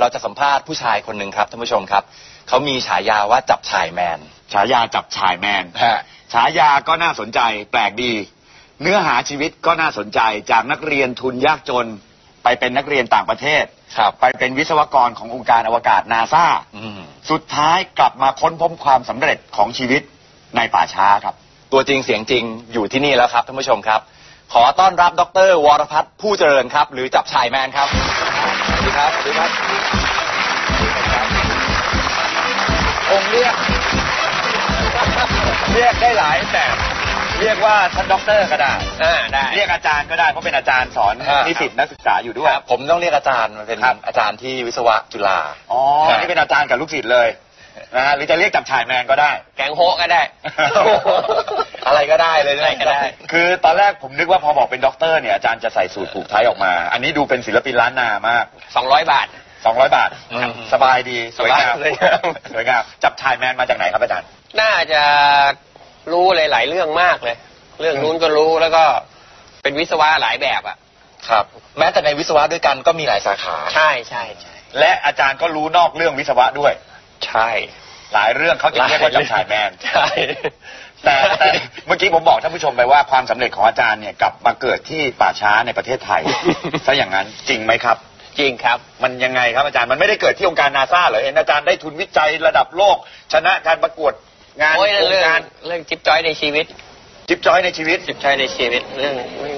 เราจะสัมภาษณ์ผู้ชายคนหนึ่งครับท่านผู้ชมครับ เขามีฉายาว่าจับชายแมน ฉายาจับชายแมนฮะ ฉายาก็น่าสนใจแปลกดี เนื้อหาชีวิตก็น่าสนใจจากนักเรียนทุนยากจน ไปเป็นนักเรียนต่างประเทศ ครับ ไปเป็นวิศวกรขององค์การอวกาศนาซาอืมสุดท้ายกลับมาค้นพบความสำเร็จของชีวิตในป่าช้าครับ ตัวจริงเสียงจริงอยู่ที่นี่แล้วครับท่านผู้ชมครับ ขอต้อนรับดดร.วรภัทร์ ภู่เจริญครับ หรือจับฉ่าย man ครับสวัสดีครับสวัสดีครับ องค์เรียก เรียกได้หลายแบบ เรียกว่าท่านด็อกเตอร์ก็ได้อ่าได้ เรียกอาจารย์ก็ได้เพราะเป็นอาจารย์สอนอ่า นิสิตนักศึกษาอยู่ด้วยครับผมต้องเรียกอาจารย์เป็นครับ อาจารย์ที่วิศวะจุฬา อ๋อครับ นี่เป็นอาจารย์กับลูกศิษย์เลยนะฮะหรือจะเรียกจับฉ่าย man ก็ได้ แกงโฮะก็ได้ อะไรก็ได้เลยนะ อะไรก็ได้ คือตอนแรกผมนึกว่าพอบอกเป็นด็อกเตอร์เนี่ยอาจารย์จะใส่สูตรผูกไทยออกมา อันนี้ดูเป็นศิลปินล้านนามาก สองร้อยบาท 200บาท อืม สบายดีสวยงามสบายเลยสวยงามจับฉ่าย man มาจากไหนครับอาจารย์ น่าจะรู้หลายๆเรื่องมากเลย เรื่องนู้นก็รู้แล้วก็เป็นวิศวะหลายแบบอะ ครับ แม้แต่ในวิศวะด้วยกันก็มีหลายสาขา ใช่ใช่ใช่และอาจารย์ก็รู้นอกเรื่องวิศวะด้วย ใช่หลายเรื่องเขาจึงเรียกว่าจับชายแมน ใช่ แต่แต่เมื่อกี้ผมบอกท่านผู้ชมไปว่าความสำเร็จของอาจารย์เนี่ยกลับมาเกิดที่ป่าช้าในประเทศไทย ซะอย่างนั้นจริงไหมครับ จริงครับ มันยังไงครับอาจารย์มันไม่ได้เกิดที่องค์การนาซาเหรอเห็นอาจารย์ได้ทุนวิจัยระดับโลก ชนะการประกวดงานโอ้ยโครงเรื่องการเรื่องจิ๊บจ้อยในชีวิต จิ๊บจ้อยในชีวิต จิ๊บจ้อยในชีวิตเรื่องไม่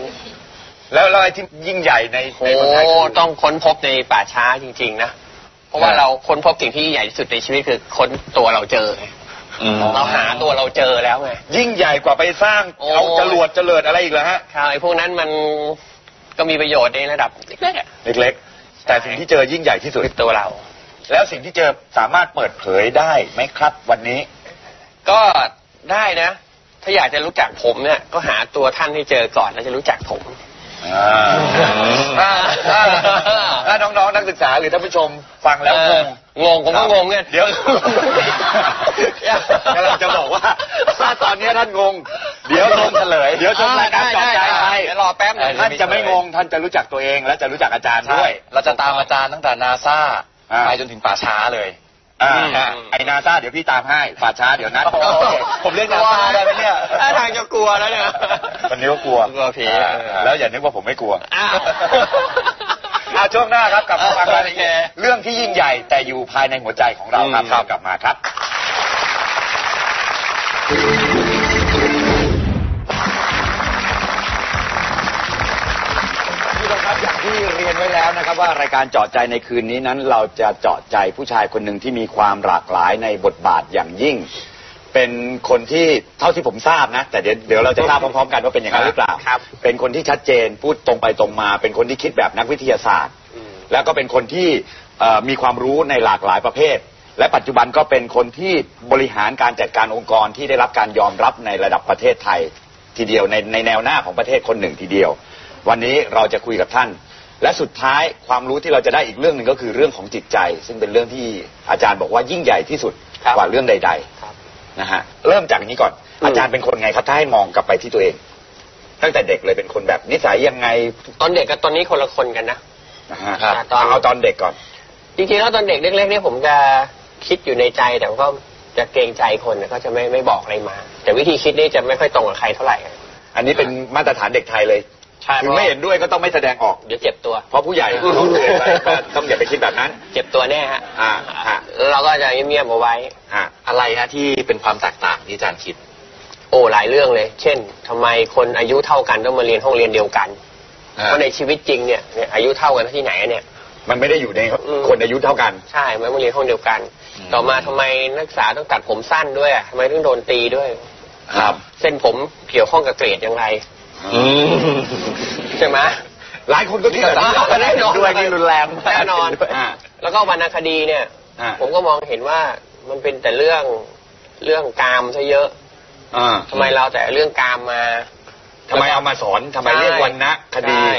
แล้วแล้วไอ้ที่ยิ่งใหญ่ในโอ้ในเมืองไทยคือต้องค้นพบในป่าช้าจริง ๆ นะ เพราะว่าครับเราค้นพบสิ่งที่ใหญ่ที่สุดในชีวิตคือค้นตัวเราเจอไงอืมเราหาตัวเราเจอแล้วไงยิ่งใหญ่กว่าไปสร้างโอ้เอาจรวดเจริญอะไรอีกเหรอฮะครับไอ้พวกนั้นมันก็มีประโยชน์ในระดับเล็กๆอะเล็กๆ แต่สิ่งที่เจอยิ่งใหญ่ที่สุดคือตัวเรา แล้วสิ่งที่เจอสามารถเปิดเผยได้ไหมครับ วันนี้ ก็ได้นะ ถ้าอยากจะรู้จักผมเนี่ย ก็หาตัวท่านให้เจอก่อนแล้วจะรู้จักผมถ้าถ้าถ้าน้องๆนักศึกษาหรือท่านผู้ชมฟังแล้วงงงงผมก็งงเนี่ยเดี๋ยวกำลังจะบอกว่าถ้า ตอนนี้ท่านงง เดี๋ยวชมเฉลย เดี๋ยวชมรายการจอดใจไปเดี๋ยวรอแป๊บหนึงท่านจะไม่งง ท่านจะรู้จักตัวเองและจะรู้จักอาจารย์ใช่ด้วย เราจะตามอาจารย์ตั้งแต่นาซาอ่าไปจนถึงป่าช้าเลยอ่าอืมไอ้นาซาเดี๋ยวพี่ตามให้ป่าช้าเดี๋ยวนัดโอ้โหผมเรียกนาซาได้ไหมเนี่ยท่าทางจะกลัวแล้วเนี่ยวันนี้ก็กลัวกลัวผีอ่าเออแล้วอย่านึกว่าผมไม่กลัวอ้าวอาช่วงหน้าครับกลับมาฟังรายละโอเอีเคยดเรื่องที่ยิ่งใหญ่แต่อยู่ภายในหัวใจของเราครับอืมครับกลับมาครับ ไว้แล้วนะครับว่ารายการเจาะใจในคืนนี้นั้น เราจะเจาะใจผู้ชายคนหนึ่งที่มีความหลากหลายในบทบาทอย่างยิ่ง เป็นคนที่เท่าที่ผมทราบนะ แต่เดี๋ยวเดี๋ยวเราจะทราบพร้อมๆกันว่าเป็นอย่างนั้นหรือเปล่าครับ เป็นคนที่ชัดเจนพูดตรงไปตรงมา เป็นคนที่คิดแบบนักวิทยาศาสตร์ แล้วก็เป็นคนที่เอ่อมีความรู้ในหลากหลายประเภท และปัจจุบันก็เป็นคนที่บริหารการจัดการองค์กรที่ได้รับการยอมรับในระดับประเทศไทย ทีเดียวในในแนวหน้าของประเทศคนหนึ่งทีเดียว วันนี้เราจะคุยกับท่าน และสุดท้ายความรู้ที่เราจะได้อีกเรื่องหนึ่งก็คือเรื่องของจิตใจ ซึ่งเป็นเรื่องที่อาจารย์บอกว่ายิ่งใหญ่ที่สุดครับกว่าเรื่องใดครับๆนะฮะเริ่มจากนี้ก่อนอืมอาจารย์เป็นคนไงครับถ้าให้มองกลับไปที่ตัวเอง ตั้งแต่เด็กเลยเป็นคนแบบนิสัยยังไงตอนเด็กกับตอนนี้คนละคนกันนะนะฮะครับตอนเอาตอนเด็กก่อน จริงๆแล้วตอนเด็กเล็กๆเนี่ยผมจะคิดอยู่ในใจแต่ก็จะเกรงใจคนนะก็จะไม่ไม่บอกอะไรมา แต่วิธีคิดนี่จะไม่ค่อยตรงกับใครเท่าไหร่ อันนี้เป็นมาตรฐานเด็กไทยเลย ใช่ ถึงไม่เห็นด้วยก็ต้องไม่แสดงออก เดี๋ยวเจ็บตัว เพราะผู้ใหญ่เขาเตือนไว้ว่าต้องอย่าไปคิดแบบนั้น เจ็บตัวแน่ฮะอ่าฮะแล้วเราก็จะเงียบๆเอาไว้ฮะอะไรฮะที่เป็นความแตกต่างที่อาจารย์คิด โอ้หลายเรื่องเลย เช่นทำไมคนอายุเท่ากันต้องมาเรียนห้องเรียนเดียวกัน เพราะในชีวิตจริงเนี่ยเนี่ยอายุเท่ากันที่ไหนเนี่ยมันไม่ได้อยู่ในอืมคนอายุเท่ากัน ใช่ไม่มาเรียนห้องเดียวกันอืมต่อมาทำไมนักศึกษาต้องตัดผมสั้นด้วยอะทำไมต้องโดนตีด้วย ครับ เส้นผมเกี่ยวข้องกับเกรดอย่างไรอืม ใช่ไหมหลายคนก็คิดแบบนี้อ่าแน่นอนด้วยนี่รุนแรงแน่นอนอ่าแล้วก็วรรณคดีเนี่ยอ่าผมก็มองเห็นว่ามันเป็นแต่เรื่องเรื่องกามซะเยอะอ่าทำไมเราแต่เรื่องกามมาทำไมเอามาสอนทำไมเรียกวันนะคดีใช่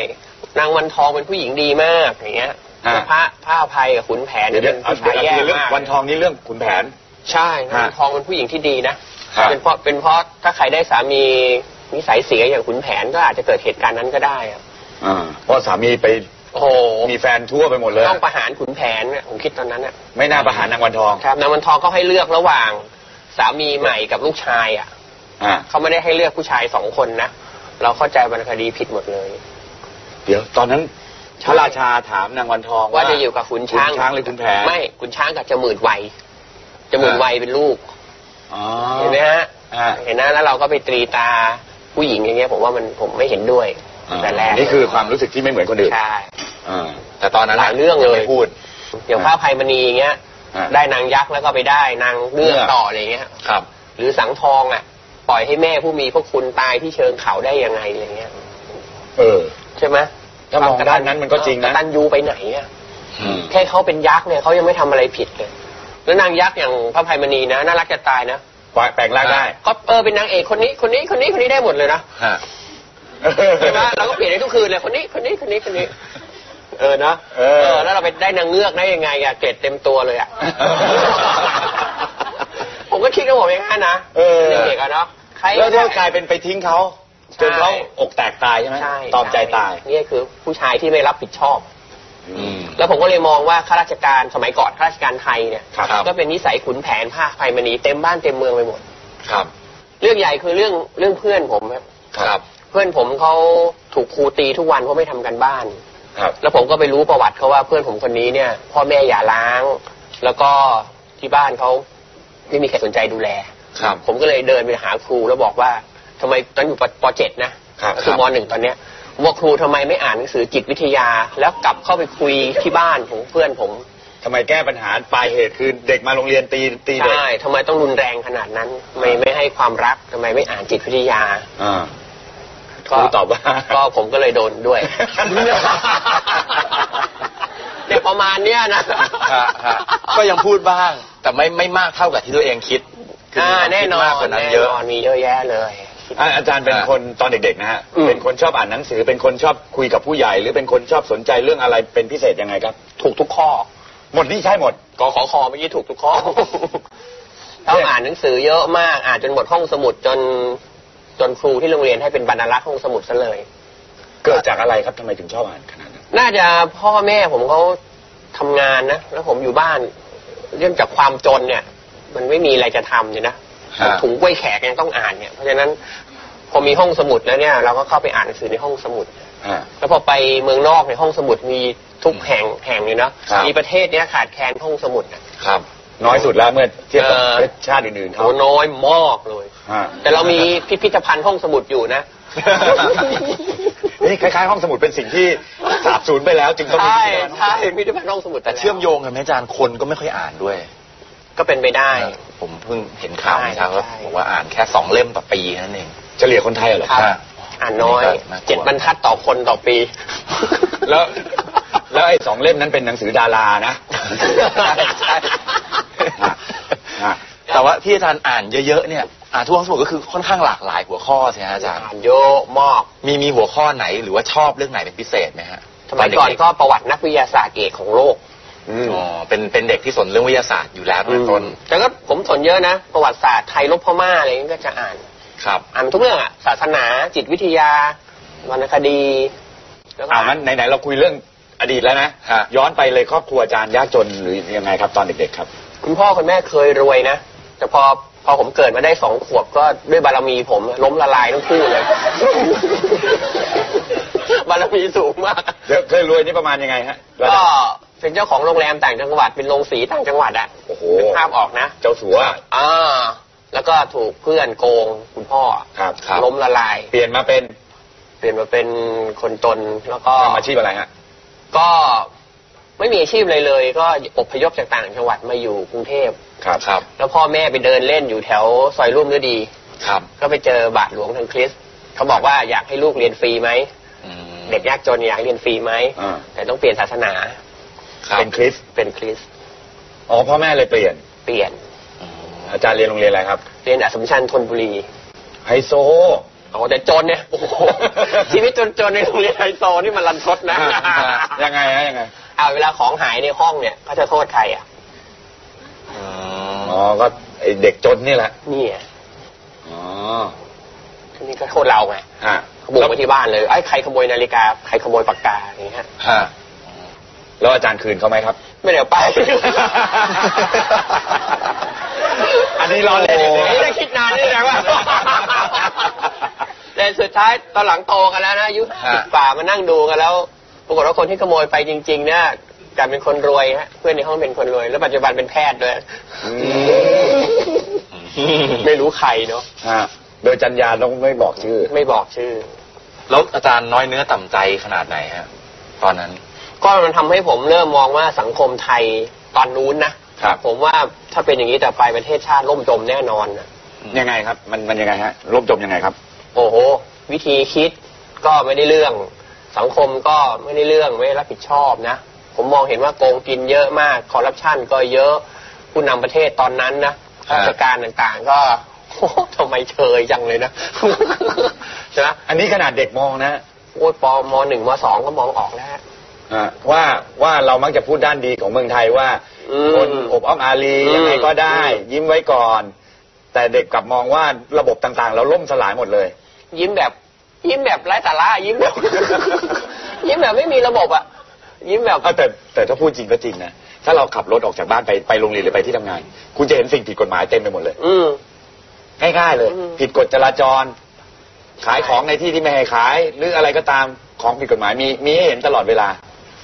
นางวันทองเป็นผู้หญิงดีมากอย่างเงี้ยอ่าแล้วพระพระอภัยกับขุนแผนเดี๋ยวเป็เดี๋ยวนเอาผู้ชายแย่เรื่องมากวันทองนี่เรื่องขุนแผน ใช่นางวันฮะทองเป็นผู้หญิงที่ดีนะครับเป็นเพราะเป็นเพราะถ้าใครได้สามี นิสัยเสียอย่างขุนแผนก็อาจจะเกิดเหตุการณ์นั้นก็ได้อะอ่าเพราะสามีไปโอ้โหมีแฟนทั่วไปหมดเลย ต้องประหารขุนแผนเนี่ยผมคิดตอนนั้นเนี่ยไม่น่าประหารนางวันทองครับนางวันทองเขาให้เลือกระหว่าง สามีใหม่กับลูกชายอะอ่าเขาไม่ได้ให้เลือกผู้ชายสองคนนะเราเข้าใจวรรณคดีผิดหมดเลย เดี๋ยวตอนนั้นพระราชาถามนางวันทองว่าจะอยู่กับขุนช้างขุนช้างหรือขุนแผนไม่ขุนช้างกับจมื่นไวยจมื่นไวยเป็นลูกอ๋อเห็นไหมฮะอ่าเห็นนะแล้วเราก็ไปตรีตา ผู้หญิงอย่างเงี้ยผมว่ามันผมไม่เห็นด้วยแต่แรกนี่คือความรู้สึกที่ไม่เหมือนคนอื่นใช่อ่าแต่ตอนนั้นหลายเรื่องเลยไม่พูดอย่างพระอภัยมณีอย่างเงี้ยอ่าได้นางยักษ์แล้วก็ไปได้นางเงือกเงือกต่ออะไรเงี้ยครับ หรือสังทองอะ ปล่อยให้แม่ผู้มีพระคุณตายที่เชิงเขาได้ยังไงอะไรเงี้ยเออ ใช่ไหมถ้ามองด้านนั้นมันก็จริงนะกตันยูไปไหนอะอืมแค่เขาเป็นยักษ์เนี่ยเขายังไม่ทำอะไรผิดเลยแล้วนางยักษ์อย่างพระอภัยมณีนะน่ารักจะตายนะ แปลงร่างได้ก็เออเป็นนางเอกคนนี้คนนี้คนนี้คนนี้ได้หมดเลยนะฮะใช่ไหมเราก็เปลี่ยนได้ทุกคืนเลยคนนี้คนนี้คนนี้คนนี้ เออนะเออ แล้วเราไปได้นางเงือกได้ยังไงอะเกล็ดเต็มตัวเลยอะผมก็คิดกับผมอย่างนั้นนะเออเด็กๆอะเนาะใครแล้วก็กลายเป็นไปทิ้งเขาจนเขาอกแตกตายใช่ไหมใช่ตอมใจตายนี่คือผู้ชายที่ไม่รับผิดชอบอืม แล้วผมก็เลยมองว่าข้าราชการสมัยก่อนข้าราชการไทยเนี่ยครับก็เป็นนิสัยขุนแผนผ้าไฟมณีเต็มบ้านเต็มเมืองไปหมดครับ เรื่องใหญ่คือเรื่องเรื่องเพื่อนผมครับครับเพื่อนผมเขาถูกครูตีทุกวันเพราะไม่ทำกันบ้านครับแล้วผมก็ไปรู้ประวัติเขาว่าเพื่อนผมคนนี้เนี่ย พ่อแม่อย่าล้าง แล้วก็ที่บ้านเขาไม่มีใครสนใจดูแลครับ ผมก็เลยเดินไปหาครูแล้วบอกว่าทำไมตอนอยู่ปปเจ็ดนะครับคือมหนึ่งตอนเนี้ย ผมบอกครูทำไมไม่อ่านหนังสือจิตวิทยา แล้วกลับเข้าไปคุยที่บ้านของเพื่อนผมทำไมแก้ปัญหาปลายเหตุคือเด็กมาโรงเรียนตีตีเด็กใช่ทำไมต้องรุนแรงขนาดนั้นไม่ไม่ให้ความรักทำไมไม่อ่านจิตวิทยาอ่าครูตอบว่า ก็ผมก็เลยโดนด้วยเนี่ยประมาณเนี้ยนะฮะฮะก็ยังพูดบ้าง แต่ไม่ไม่มากเท่ากับที่ตัวเองคิดคือ่ามีความคิดแน่นอนมากกว่านั้นแน่เยอะนอนมีเยอะแยะเลย อะอาจารย์เป็นคนตอนเด็กๆนะฮะอืมเป็นคนชอบอ่านหนังสือ เป็นคนชอบคุยกับผู้ใหญ่ หรือเป็นคนชอบสนใจเรื่องอะไรเป็นพิเศษยังไงครับ ถูกทุกข้อ หมดนี่ใช่หมดกขอคอเมื่อกี้ถูกทุกข้อต้องอ่านหนังสือเยอะมากอ่านจนหมดห้องสมุดจนจนครูที่โรงเรียนให้เป็นบรรลักษ์ห้องสมุดซะเลย เกิดจากอะไรครับทำไมถึงชอบอ่านขนาดนั้นน่าจะพ่อแม่ผมเขาทำงานนะแล้วผมอยู่บ้าน เรื่องจากความจนเนี่ย มันไม่มีอะไรจะทำเนี่ยนะฮะ ถุงกล้วยแขกยังต้องอ่านเนี่ยเพราะฉะนั้นพอมีห้องสมุดแล้วเนี่ย เราก็เข้าไปอ่านหนังสือในห้องสมุดอ่าแล้วพอไปเมืองนอกในห้องสมุดมีทุกแห่งแห่งเลยเนาะครับมีประเทศเนี้ยขาดแคลนห้องสมุดอะครับ น้อยสุดแล้วเมื่อเทียบกับเออประเทศชาติอื่นๆเขาโหน้อยมากเลยอ่าแต่เรามีพิพิธภัณฑ์ห้องสมุดอยู่นะนี่คล้ายๆห้องสมุดเป็นสิ่งที่สาบสูญไปแล้ว จึงต้องมีใช่ที่นั่นใช่พิพิธภัณฑ์ห้องสมุดแต่เชื่อมโยงกันไหมอาจารย์คนก็ไม่ค่อยอ่านด้วย ก็เป็นไปได้ ผมเพิ่งเห็นข่าวใช่เช้าว่าใช่บอกว่าอ่านแค่สองเล่มต่อปีนั่นเองเฉลี่ยคนไทยเหรอครับฮะอ่านน้อยนี่ก็น่ากลัวเจ็ดบรรทัดต่อคนต่อปี แล้วแล้วไอ้สองเล่มนั้นเป็นหนังสือดารานะใช่อะอะแต่ว่าที่อาจารย์อ่านเยอะๆเนี่ยอ่านทั่วห้องสมุดก็คือค่อนข้างหลากหลายหัวข้อใช่ไหมอาจารย์อ่านเยอะมากมีมีหัวข้อไหนหรือว่าชอบเรื่องไหนเป็นพิเศษไหมฮะสมัยก่อนตก็ประวัตินักวิทยาศาสตร์เอกของโลก อืม อ๋อเป็นเป็นเด็กที่สนเรื่องวิทยาศาสตร์อยู่แล้วตั้งแต่ต้นแต่ก็ผมสนเยอะนะ ประวัติศาสตร์ไทยลบพม่าอะไรอย่างนี้ก็จะอ่าน ครับอ่านทุกเรื่องอะศาสนาจิตวิทยาวรรณคดีแล้วก็อ่างั้นไหนๆเราคุยเรื่องอดีตแล้วนะฮะ ย้อนไปเลยครอบครัวอาจารย์ยากจนหรือยังไงครับตอนเด็กๆครับ คุณพ่อคุณแม่เคยรวยนะ แต่พอพอผมเกิดมาได้สองขวบก็ด้วยบารมีผมล้มละลายทั้งคู่เลย บารมีสูงมาก เดี๋ยวเคยรวยนี่ประมาณยังไงฮะระก็ดับ เป็นเจ้าของโรงแรมต่างจังหวัดเป็นโรงสีต่างจังหวัดอะโอ้โหนึกภาพออกนะเจ้าสัวอ่าแล้วก็ถูกเพื่อนโกงคุณพ่อครับล้มละลาย เปลี่ยนมาเป็นเปลี่ยนมาเป็นคนจนแล้วก็ทำอาชีพอะไรฮะก็ไม่มีอาชีพเลยเลย ก็อพยพจากต่างจังหวัดมาอยู่กรุงเทพครับครับ แล้วพ่อแม่ไปเดินเล่นอยู่แถวซอยร่วมฤดี ครับ ก็ไปเจอบาทหลวงทางคริสต์เขาบอกว่าอยากให้ลูกเรียนฟรีไหมอืมเด็กยากจนอยากให้เรียนฟรีไหมอ่าแต่ต้องเปลี่ยนศาสนา ครับ เป็นคริสต์เป็นคริสต์อ๋อพ่อแม่เลยเปลี่ยน เปลี่ยนอืมอาจารย์เรียนโรงเรียนอะไรครับ เรียนอัสสัมชัญธนบุรี ไฮโซโอ้แต่จนเนี่ยโอ้โหชีวิตจนๆในโรงเรียนไฮโซนี่มันรันทดนะยังไงฮะยังไงเอาเวลาของหายในห้องเนี่ยเขาจะโทษใครอะอือ๋อมก็ไอเด็กจนนี่แหละนี่ไงอ๋อทีนี้ก็โทษเราไงฮะเขาบุกมาที่บ้านเลยไอ้ยใครขโมยนาฬิกาใครขโมยปากกาอย่างเงี้ยฮะ แล้วอาจารย์คืนเขาไหมครับ ไม่ได้เอาไป อันนี้ล้อเล่นโอ้ยได้คิดนานนี่แหละว่าแต่สุดท้ายตอนหลังโตกันแล้วนะอายุสิบกว่ามานั่งดูกันแล้วปรากฏว่าคนที่ขโมยไปจริง ๆ เนี่ยกลายเป็นคนรวยฮะเพื่อนในห้องเป็นคนรวย แล้วปัจจุบันเป็นแพทย์ด้วยไม่รู้ใครเนาะฮะโดยจัญญาต้องไม่บอกชื่อ ไม่บอกชื่อ แล้วอาจารย์น้อยเนื้อต่ำใจขนาดไหนฮะ ตอนนั้น ก็มันทำให้ผมเริ่มมองว่าสังคมไทยตอนนู้นนะครับผมว่าถ้าเป็นอย่างนี้แต่อไปประเทศชาติล่มจมแน่นอนนะยังไงครับ มันมันยังไงฮะร่มจมยังไงครับ โอ้โห วิธีคิดก็ไม่ได้เรื่อง สังคมก็ไม่ได้เรื่องไม่ได้รับผิดชอบนะ ผมมองเห็นว่าโกงกินเยอะมากคอร์รัปชันก็เยอะผู้นำประเทศตอนนั้นนะอ่าราชการต่างๆ ก็โอ้โหทำไมเชยจังเลยนะใช่ไหมอันนี้ขนาดเด็กมองนะโอ้ยปมหนึ่งมสองก็มองออกแล้วฮะ ว่าว่าเรามักจะพูดด้านดีของเมืองไทยว่าอืมคนอบอ้อมอารีอืมยังไงก็ได้อืมยิ้มไว้ก่อน แต่เด็กกลับมองว่าระบบต่างๆ เราล่มสลายหมดเลย ยิ้มแบบ ยิ้มแบบไร้สาระยิ้มแบบ ยิ้มแบบไม่มีระบบอะยิ้มแบบเอาแต่แต่ถ้าพูดจริงก็จริงนะถ้าเราขับรถออกจากบ้านไปไปโรงเรียนหรือไปที่ทำงาน คุณจะเห็นสิ่งผิดกฎหมายเต็มไปหมดเลย อืมง่ายๆเลยอืมผิดกฎจราจร ขายของในที่ที่ไม่ให้ขาย หรืออะไรก็ตามของผิดกฎหมายมีมีให้เห็นตลอดเวลา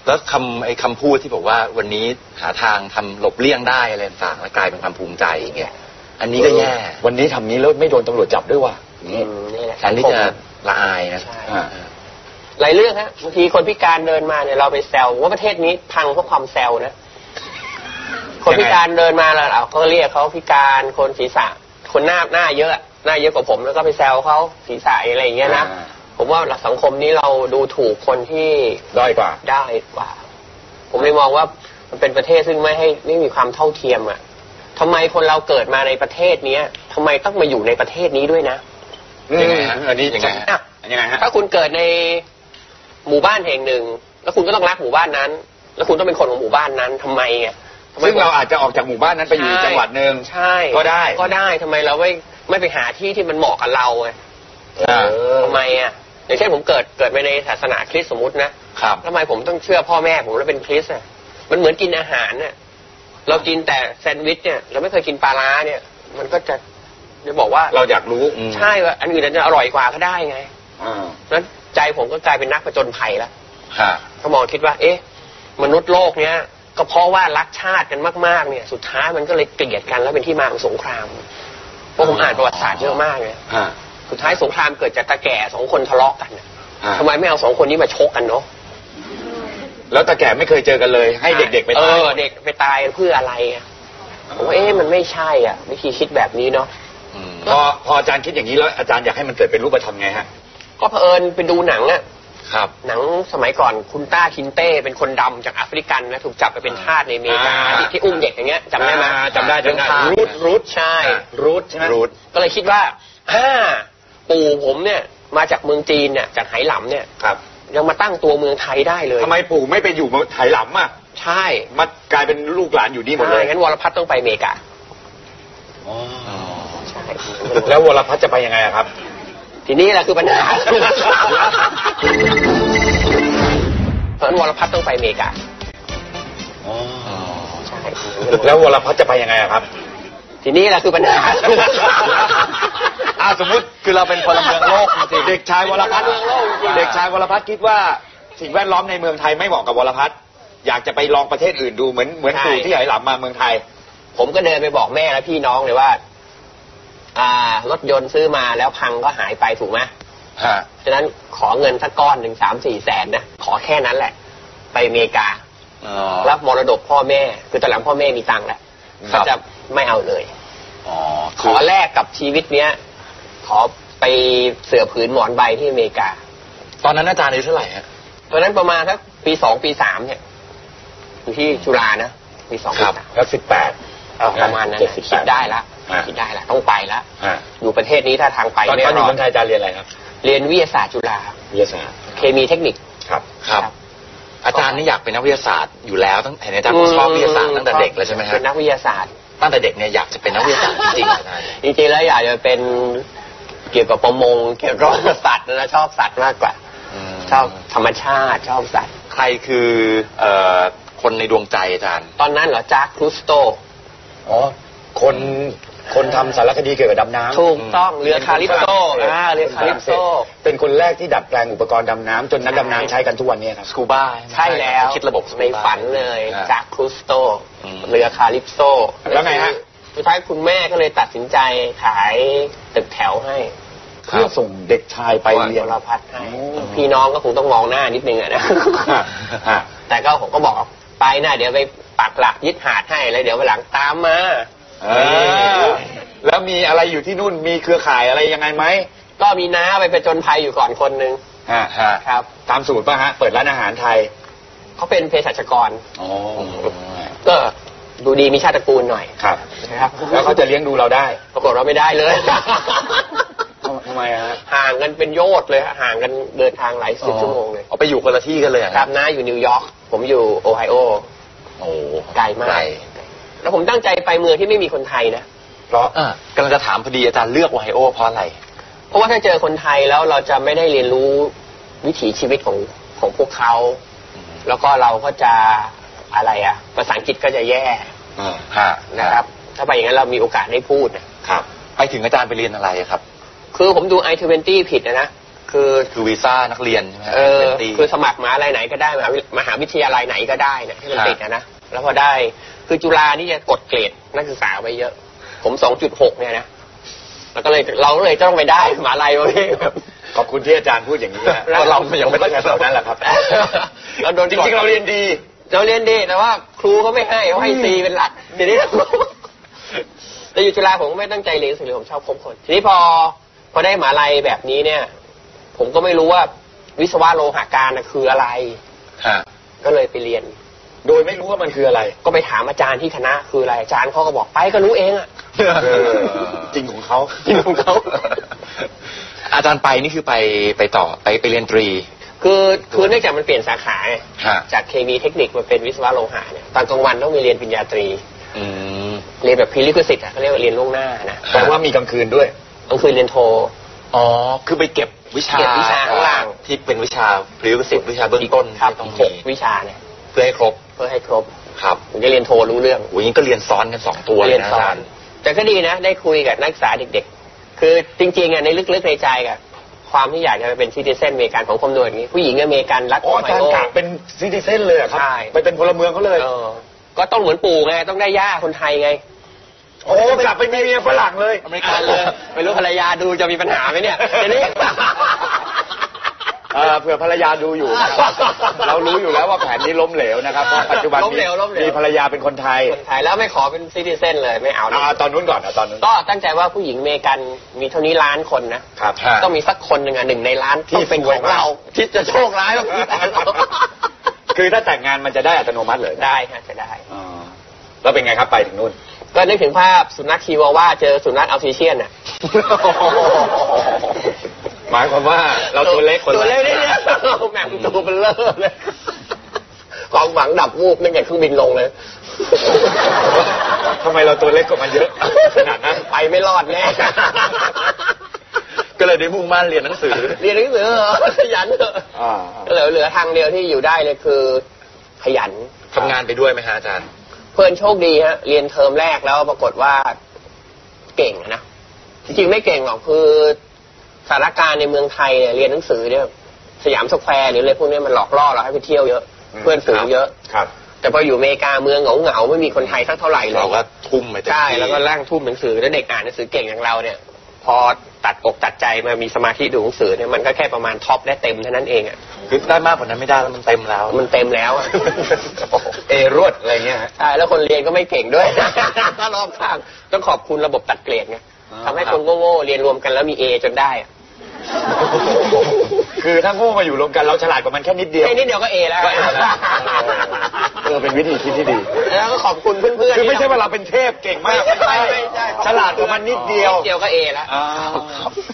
แล้วคำไอ้คำพูดที่บอกว่าวันนี้หาทางทำหลบเลี่ยงได้อะไรต่างๆแล้วกลายเป็นความภูมิใจอย่างเงี้ยอันนี้ก็แย่วันนี้ทำนี้แล้วไม่โดนตำรวจจับด้วยว่ะอย่างอืนี้ มนี่แหละแทนที่จะละอายนะใช่อ่า หลายเรื่องฮะบางทีคนพิการเดินมาเนี่ยเราไปแซวว่าประเทศนี้พังเพราะความแซวนะ คนพิการเดินมาแล้วเราก็เรียกเขาพิการคนศีรษะ คนหน้าหน้าเยอะหน้าเยอะกว่าผมแล้วก็ไปแซวเขาศีรษะอะไรอย่างเงี้ยนะอ่า ผมว่าสังคมนี้เราดูถูกคนที่ด้อยกว่า ได้กว่า ผมเลยมองว่ามันเป็นประเทศซึ่งไม่ให้ไม่มีความเท่าเทียมอะทำไมคนเราเกิดมาในประเทศเนี้ยทำไมต้องมาอยู่ในประเทศนี้ด้วยนะยังไงฮะอันนี้ยังไงฮะอะยังไงฮะถ้าคุณเกิดในหมู่บ้านแห่งหนึ่ง แล้วคุณก็ต้องรักหมู่บ้านนั้น แล้วคุณต้องเป็นคนของหมู่บ้านนั้นทำไมอะทำไมซึ่งเราอาจจะออกจากหมู่บ้านนั้นไปอยู่อีกจังหวัดหนึ่งใช่ ก็ได้ ก็ได้ทำไมเราไม่ไม่ไปหาที่ที่มันเหมาะกับเราไงอ่าทำไมอะ อย่างเช่นผมเกิดเกิดไปในศาสนาคริสต์สมมตินะครับทำไมผมต้องเชื่อพ่อแม่ผมแล้วเป็นคริสต์อะมันเหมือนกินอาหารเนี่ยเรากินแต่แซนด์วิชเนี่ยเราไม่เคยกินปลาร้าเนี่ย มันก็จะจะบอกว่าเราอยากรู้อืมใช่ว่าอันอื่นอาจจะอร่อยกว่าก็ได้ไงอ่านั้นใจผมก็กลายเป็นนักผจญภัยแล้วฮะก็มองคิดว่า เอ๊ะ มนุษย์โลกเนี้ยก็เพราะว่ารักชาติกันมากๆเนี่ย สุดท้ายมันก็เลยเกลียดกันแล้วเป็นที่มาของสงครามเพราะผมอ่านประวัติศาสตร์เยอะมากเลยฮะ สุดท้ายสงครามเกิดจากตาแก่สองคนทะเลาะกันน่ะฮะทำไมไม่เอาสองคนนี้มาชกกันเนาะแล้วตาแก่ไม่เคยเจอกันเลย ให้เด็กๆไปเอตายอเด็กไปตายเพื่ออะไรอะผมว่าเอ๊ะมันไม่ใช่อะวิธีคิดแบบนี้เนาะอืมพอพออาจารย์คิดอย่างนี้แล้วอาจารย์อยากให้มันเกิดเป็นรูปธรรมไงฮะ ก็เผอิญไปดูหนังอะครับ หนังสมัยก่อนคุณต้าคินเต้เป็นคนดำจากแอฟริกันนะถูกจับไปเป็นทาสในอเมริกาอ่าที่ที่อุ้มเด็กอย่างเงี้ยจำได้ไหมอ่าจำได้จำได้เองทาสรูทรูทใช่รูทใช่ไหมรูทก็เลยคิดว่าอ่า ปู่ผมเนี่ย มาจากเมืองจีนเนี่ยจากไหหลำเนี่ยครับ ยังมาตั้งตัวเมืองไทยได้เลยทำไมปู่ไม่ไปอยู่ไถหลำอะใช่มากลายเป็นลูกหลานอยู่นี่หมดใช่เลยงั้นวรพัฒน์ต้องไปอเมริกาอ๋อใช่แล้ววรพัฒน์จะไปยังไงอะครับทีนี้แหละคือปัญหาเพราะฉะนั้นวรพัฒน์ต้องไปอเมริกาใช่แล้ววรพัฒน์จะไปยังไงอะครับ ทีนี้แหละคือปัญหา อ่าสมมติคือเราเป็นพลเมืองโลกจริงๆเด็กชายวรพัฒน์พลเมืองโลกจริงๆเด็กชายวรพัฒน์คิดว่าสิ่งแวดล้อมในเมืองไทยไม่เหมาะกับวรพัฒน์อยากจะไปลองประเทศอื่นดูเหมือนเหมือนใช่ปู่ที่ไหหลำมาเมืองไทย ผมก็เดินไปบอกแม่และพี่น้องเลยว่า อ่ารถยนต์ซื้อมาแล้วพังก็หายไปถูกไหมฮะฉะนั้นขอเงินสักก้อนหนึ่งสามสี่แสนนะขอแค่นั้นแหละ ไปอเมริกาอ๋อรับมรดกพ่อแม่ คือตอนหลังพ่อแม่มีตังค์แล้วครัก็บจะไม่เอาเลยอ๋อขอแลกกับชีวิตเนี้ย ขอไปเสือผืนหมอนใบที่อเมริกา ตอนนั้นอาจารย์อายุเท่าไหร่ฮะตอนนั้นประมาณสักปีสองปีสามเนี่ยอยู่ที่จุฬานะปีสองปีครับสามแล้วสิบแปดเออประมาณนั้นเจ็ดนะสิบแปดคิดได้ละอ่าคิดได้ละต้องไปละอ่าอยู่ประเทศนี้ถ้าทางไปตอนไม่ตอนอรยู่อเมืดองไทยอาจารย์เรียนอะไรครับ เรียนวิทยาศาสตร์จุฬาวิทยาศาสตร์เคมีเทคนิคครับครับอาจารย์นี่อยากเป็นนักวิทยาศาสตร์อยู่แล้วตั้งเห็นอาจารย์ชอบวิทยาศาสตร์ตั้งแต่เด็กเลยใช่ไหมฮะเป็นนักวิทยาศาสตร์ตั้งแต่เด็กเนี่ยอยากจะเป็นนักวิทยาศาสตร์จริงๆอาจารย์จริงๆแล้วอยากจะเป็น เกี่ยวกับประมงเกี่ยวกับสัตว์นะชอบสัตว์มากกว่าชอบธรรมชาติชอบสัตว์ ใครคือเอ่อคนในดวงใจอาจารย์ ตอนนั้นเหรอจากครูสโตอ๋อคนคนทำสารคดีเกี่ยวกับดำน้ำถูกต้องเรือคาริปโตอ่าเรือคาริปโตเป็นคนแรกที่ดัดแปลงอุปกรณ์ดำน้ำจนนักดำน้ำใช้กันทุกวันนี้ครับสกูบ้าใช่แล้วคิดระบบในฝันเลยอ่าจากครูสโตอืมเรือคาริปโตแล้วไงฮะ สุดท้ายคุณแม่ก็เลยตัดสินใจขายตึกแถวให้ เพื่อส่งเด็กชายไปเรียนวรพัฒน์ให้โอ้พี่น้องก็คงต้องมองหน้านิดนึงอะนะฮะฮะแต่ก็ผมก็บอกไปนะเดี๋ยวไปปักหลักยึดหาดให้แล้วเดี๋ยววันหลังตามมาเออแล้วมีอะไรอยู่ที่นู่นมีเครือข่ายอะไรยังไงไหมก็มีน้าไปไปจนภัยอยู่ก่อนคนหนึ่งฮะฮะครับ ตามสูตรป่ะฮะ เปิดร้านอาหารไทย เขาเป็นเภสัชกรอ๋อก็ ดูดีมีชาติตระกูลหน่อยครับ นะครับแล้วเขาจะเลี้ยงดูเราได้ปรากฏว่าไม่ได้เลย ทำไมฮะห่างกันเป็นโยชน์เลยฮะห่างกันเดินทางหลายสิบชั่วโมงเลยเอาไปอยู่คนละที่กันเลยอะครับน้าอยู่นิวยอร์กผมอยู่โอไฮโอโอ้ไกลมากแล้วผมตั้งใจไปเมืองที่ไม่มีคนไทยนะเพราะอะกำลังจะถามพอดีอาจารย์เลือกไวโอเพราะอะไร เพราะว่าถ้าเจอคนไทยแล้วเราจะไม่ได้เรียนรู้วิถีชีวิตของของพวกเขา แล้วก็เราก็จะ อะไรอะภาษาอังกฤษก็จะแย่ฮะนะครับ ถ้าไปอย่างนั้นเรามีโอกาสได้พูดนะครับ ไปถึงอาจารย์ไปเรียนอะไรครับ คือผมดู i20 ผิดนะนะคือคือวีซ่านักเรียนใช่ไหมฮะเออเป็นตีคือสมัครมหาลัยไหนก็ได้มหาวิมหาวิทยาลัยไหนก็ได้นะที่มันครับติดนะนะแล้วพอได้คือจุฬานี่จะกดเกรดนักศึกษาไปเยอะ ผมสองจุดหกเนี่ยนะแล้วก็เลยเราก็เลยต้องไปได้มหาลัยวะพี่แบบขอบคุณที่อาจารย์พูดอย่างนี้นะแล้วเรายังไม่ได้แบบนั้นแหละครับเราโดนจริงๆเราเรียนดี เราเรียนดีแต่ว่า ครูเขาไม่ให้เขาให้ซีเป็นหลักเดี๋ยวนี้แต่อยู่จุฬาผมก็ไม่ตั้งใจเรียนหนังสือผมชอบคบคนทีนี้พอพอได้มหาลัยแบบนี้เนี่ย ผมก็ไม่รู้ว่าวิศวะโลหะการน่ะคืออะไรฮะก็เลยไปเรียน โดยไม่รู้ว่ามันคืออะไร ก็ไปถามอาจารย์ที่คณะคืออะไรอาจารย์เขาก็บอกไปก็รู้เองอะเออจริงของเขาจริงของเขาอาจารย์ไปนี่คือไปไปต่อไปไปเรียนตรี คือคือเนื่องจากมันเปลี่ยนสาขาไงฮะ จากเคมีเทคนิคมาเป็นวิศวะโลหะเนี่ยตอนกลางวันต้องมีเรียนปริญญาตรี อืมเรียนแบบพรีลิคสิตอะเขาเรียกว่าเรียนล่วงหน้านะแต่ว่ามีกลางคืนด้วย กลางคืนเรียนโท อ๋อ คือไปเก็บวิชาเก็บวิชาข้างล่าง ที่เป็นวิชาพริ้วสิบวิชาเบื้องต้นครับที่ต้องหมีกวิชาเนี่ยเพื่อให้ครบเพื่อให้ครบครับถึงจะเรียนโทรู้เรื่อง โอ้ยงี้ก็เรียนซ้อนกันสองตัวเลเรียยนนะสออานจารย์แต่ก็ดีนะ ได้คุยกับนักศึกษาเด็กๆ คือจริงๆอะในลึกๆในใจอะ ความที่อยากจะไปเป็น citizen อเมริกันของคมนวณอย่างนี้ ผู้หญิงอเมริกันรักอ๋ออาจารย์กะเป็น citizen เลยเหรอครับ ใช่ ไปเป็นพลเมืองเขาเลย เออก็ต้องเหมือนปู่ไง ต้องได้ย่าคนไทยไง โอ้กลับไปมีเมียฝรั่งเลย อเมริกันเลย ไม่รู้ภรรยาดูจะมีปัญหาไหมเนี่ยเดี๋ยวนี้ เออเผื่อภรรยาดูอยู่นะครับเรารู้อยู่แล้วว่าแผนนี้ล้มเหลวนะครับเพราะปัจจุบันล้มเหลวล้มเหลว มีภรรยาเป็นคนไทยคนไทยแล้วไม่ขอเป็นซิติเซนเลยไม่เอานะเอาตอนนู้นก่อนเอาตอนนู้นก็ตั้งใจว่าผู้หญิงอเมริกันมีเท่านี้ล้านคนนะครับฮะต้องมีสักคนหนึ่งอะหนึ่งในล้านที่ต้องเป็นซขวยองมากเรา ที่จะโชคร้ายต้องคือแต่เราคือถ้าแต่งงานมันจะได้อัตโนมัติเลยได้ฮะจะได้ อ๋อแล้วเป็นไงครับไปถึงนู่น ก็นึกถึงภาพสุนัขคีวาว่าเจอสุนัขอัลทิเชียนอะ หมายความว่าเราตัวเล็กคนตัวเล็กละเนี่ยแหม่งตัวเบลเลอร์เลยความหวังดับวูบนึกอย่างเครื่องบินลงเลยทำไมเราตัวเล็กกว่ามันเยอะขนาดนั้นไปไม่รอดแน่ก็เลยได้มุ่งมั่นเรียนหนังสือ เรียนหนังสือเหรอขยันเถอะอ่าก็เหลือเหลือทางเดียวที่อยู่ได้เลยคือ ขยันทำงานไปด้วยไหมฮะอาจารย์ เพื่อนโชคดีฮะ เรียนเทอมแรกแล้วปรากฏว่าเก่งอะนะจริงๆไม่เก่งหรอกคือ สถานการณ์ในเมืองไทยเนี่ยเรียนหนังสือเนี่ยสยามสแควร์หรืออะไรพวกเนี้ยมันหลอกล่อเราให้ไปเที่ยวเยอะอืมเพื่อนฝูงเยอะครับ แต่พออยู่อเมริกาเมืองเหงาๆไม่มีคนไทยสักเท่าไหร่เลยเราก็ทุ่มไปเต็มใช่ที่แล้วก็ร่างทุ่มหนังสือแล้วเด็กอ่านหนังสือเก่งอย่างเราเนี่ยพอตัดอกตัดใจมามีสมาธิดูหนังสือเนี่ยมันก็แค่ประมาณ top และเต็มเท่านั้นเองอะคือได้มากกว่านั้นไม่ได้แล้วมันเต็มแล้ว มันเต็มแล้วอะ A รวดอะไรเงี้ยฮะใช่แล้วคนเรียนก็ไม่เก่งด้วยรอบข้างต้องขอบคุณระบบตัดเกรดไงอ่าทำให้คนโง่ๆเรียนรวมกันแล้วมีเอจนได้อะ คือถ้าโง่มาอยู่รวมกันเราฉลาดกว่ามันแค่นิดเดียว แค่นิดเดียวก็เอแล้วก็เอแล้วเออเป็นวิธีคิดที่ดี แล้วก็ขอบคุณเพื่อนๆคือไม่ใช่ว่าเราเป็นเทพเก่งมากไม่ใช่ไม่ใช่ฉลาดกว่ามันนิดเดียวนิดเดียวก็เอแล้วอ่า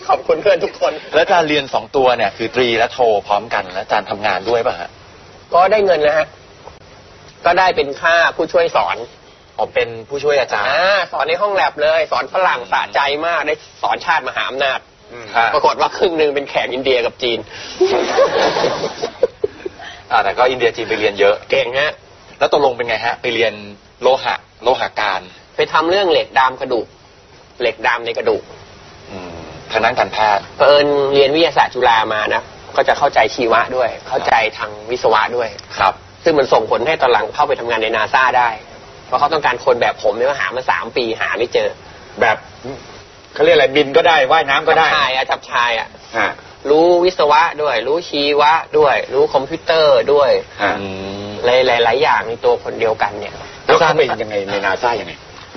ขอบคุณเพื่อนทุกคน แล้วอาจารย์เรียนสองตัวเนี่ยคือตรีและโทพร้อมกัน แล้วอาจารย์ทำงานด้วยป่ะฮะก็ได้เงินนะฮะก็ได้เป็นค่าผู้ช่วยสอนอ๋อเป็นผู้ช่วยอาจารย์อ่าสอนในห้องแลบเลย สอนฝรั่งสะใจมากได้สอนชาติมหาอำนาจฮะ ปรากฏว่าครึ่งหนึ่งเป็นแขกอินเดียกับจีนอ่าแต่ก็อินเดียจีนไปเรียนเยอะ เก่งฮะ แล้วตกลงเป็นไงฮะ ไปเรียนโลหะ โลหะการ ไปทำเรื่องเหล็กดามกระดูก เหล็กดามในกระดูกอืมทางด้านการแพทย์เผอิญเรียนวิทยาศาสตร์จุฬามานะ ก็จะเข้าใจชีวะด้วย เข้าใจทางวิศวะด้วย ครับ ซึ่งมันส่งผลให้ตอนหลังเข้าไปทำงานในนาซาได้ เพราะเขาต้องการคนแบบผมเนี่ยมาหามาสามปีหาไม่เจอ แบบ เขาเรียกอะไรบินก็ได้ว่ายน้ำก็ได้จับชายอะจับชายอะฮะรู้วิศวะด้วย รู้ชีวะด้วย รู้คอมพิวเตอร์ด้วยฮะอืมหลายหลายๆอย่างในตัวคนเดียวกันเนี่ยแล้วเขาเป็นยังไงในนาซายังไง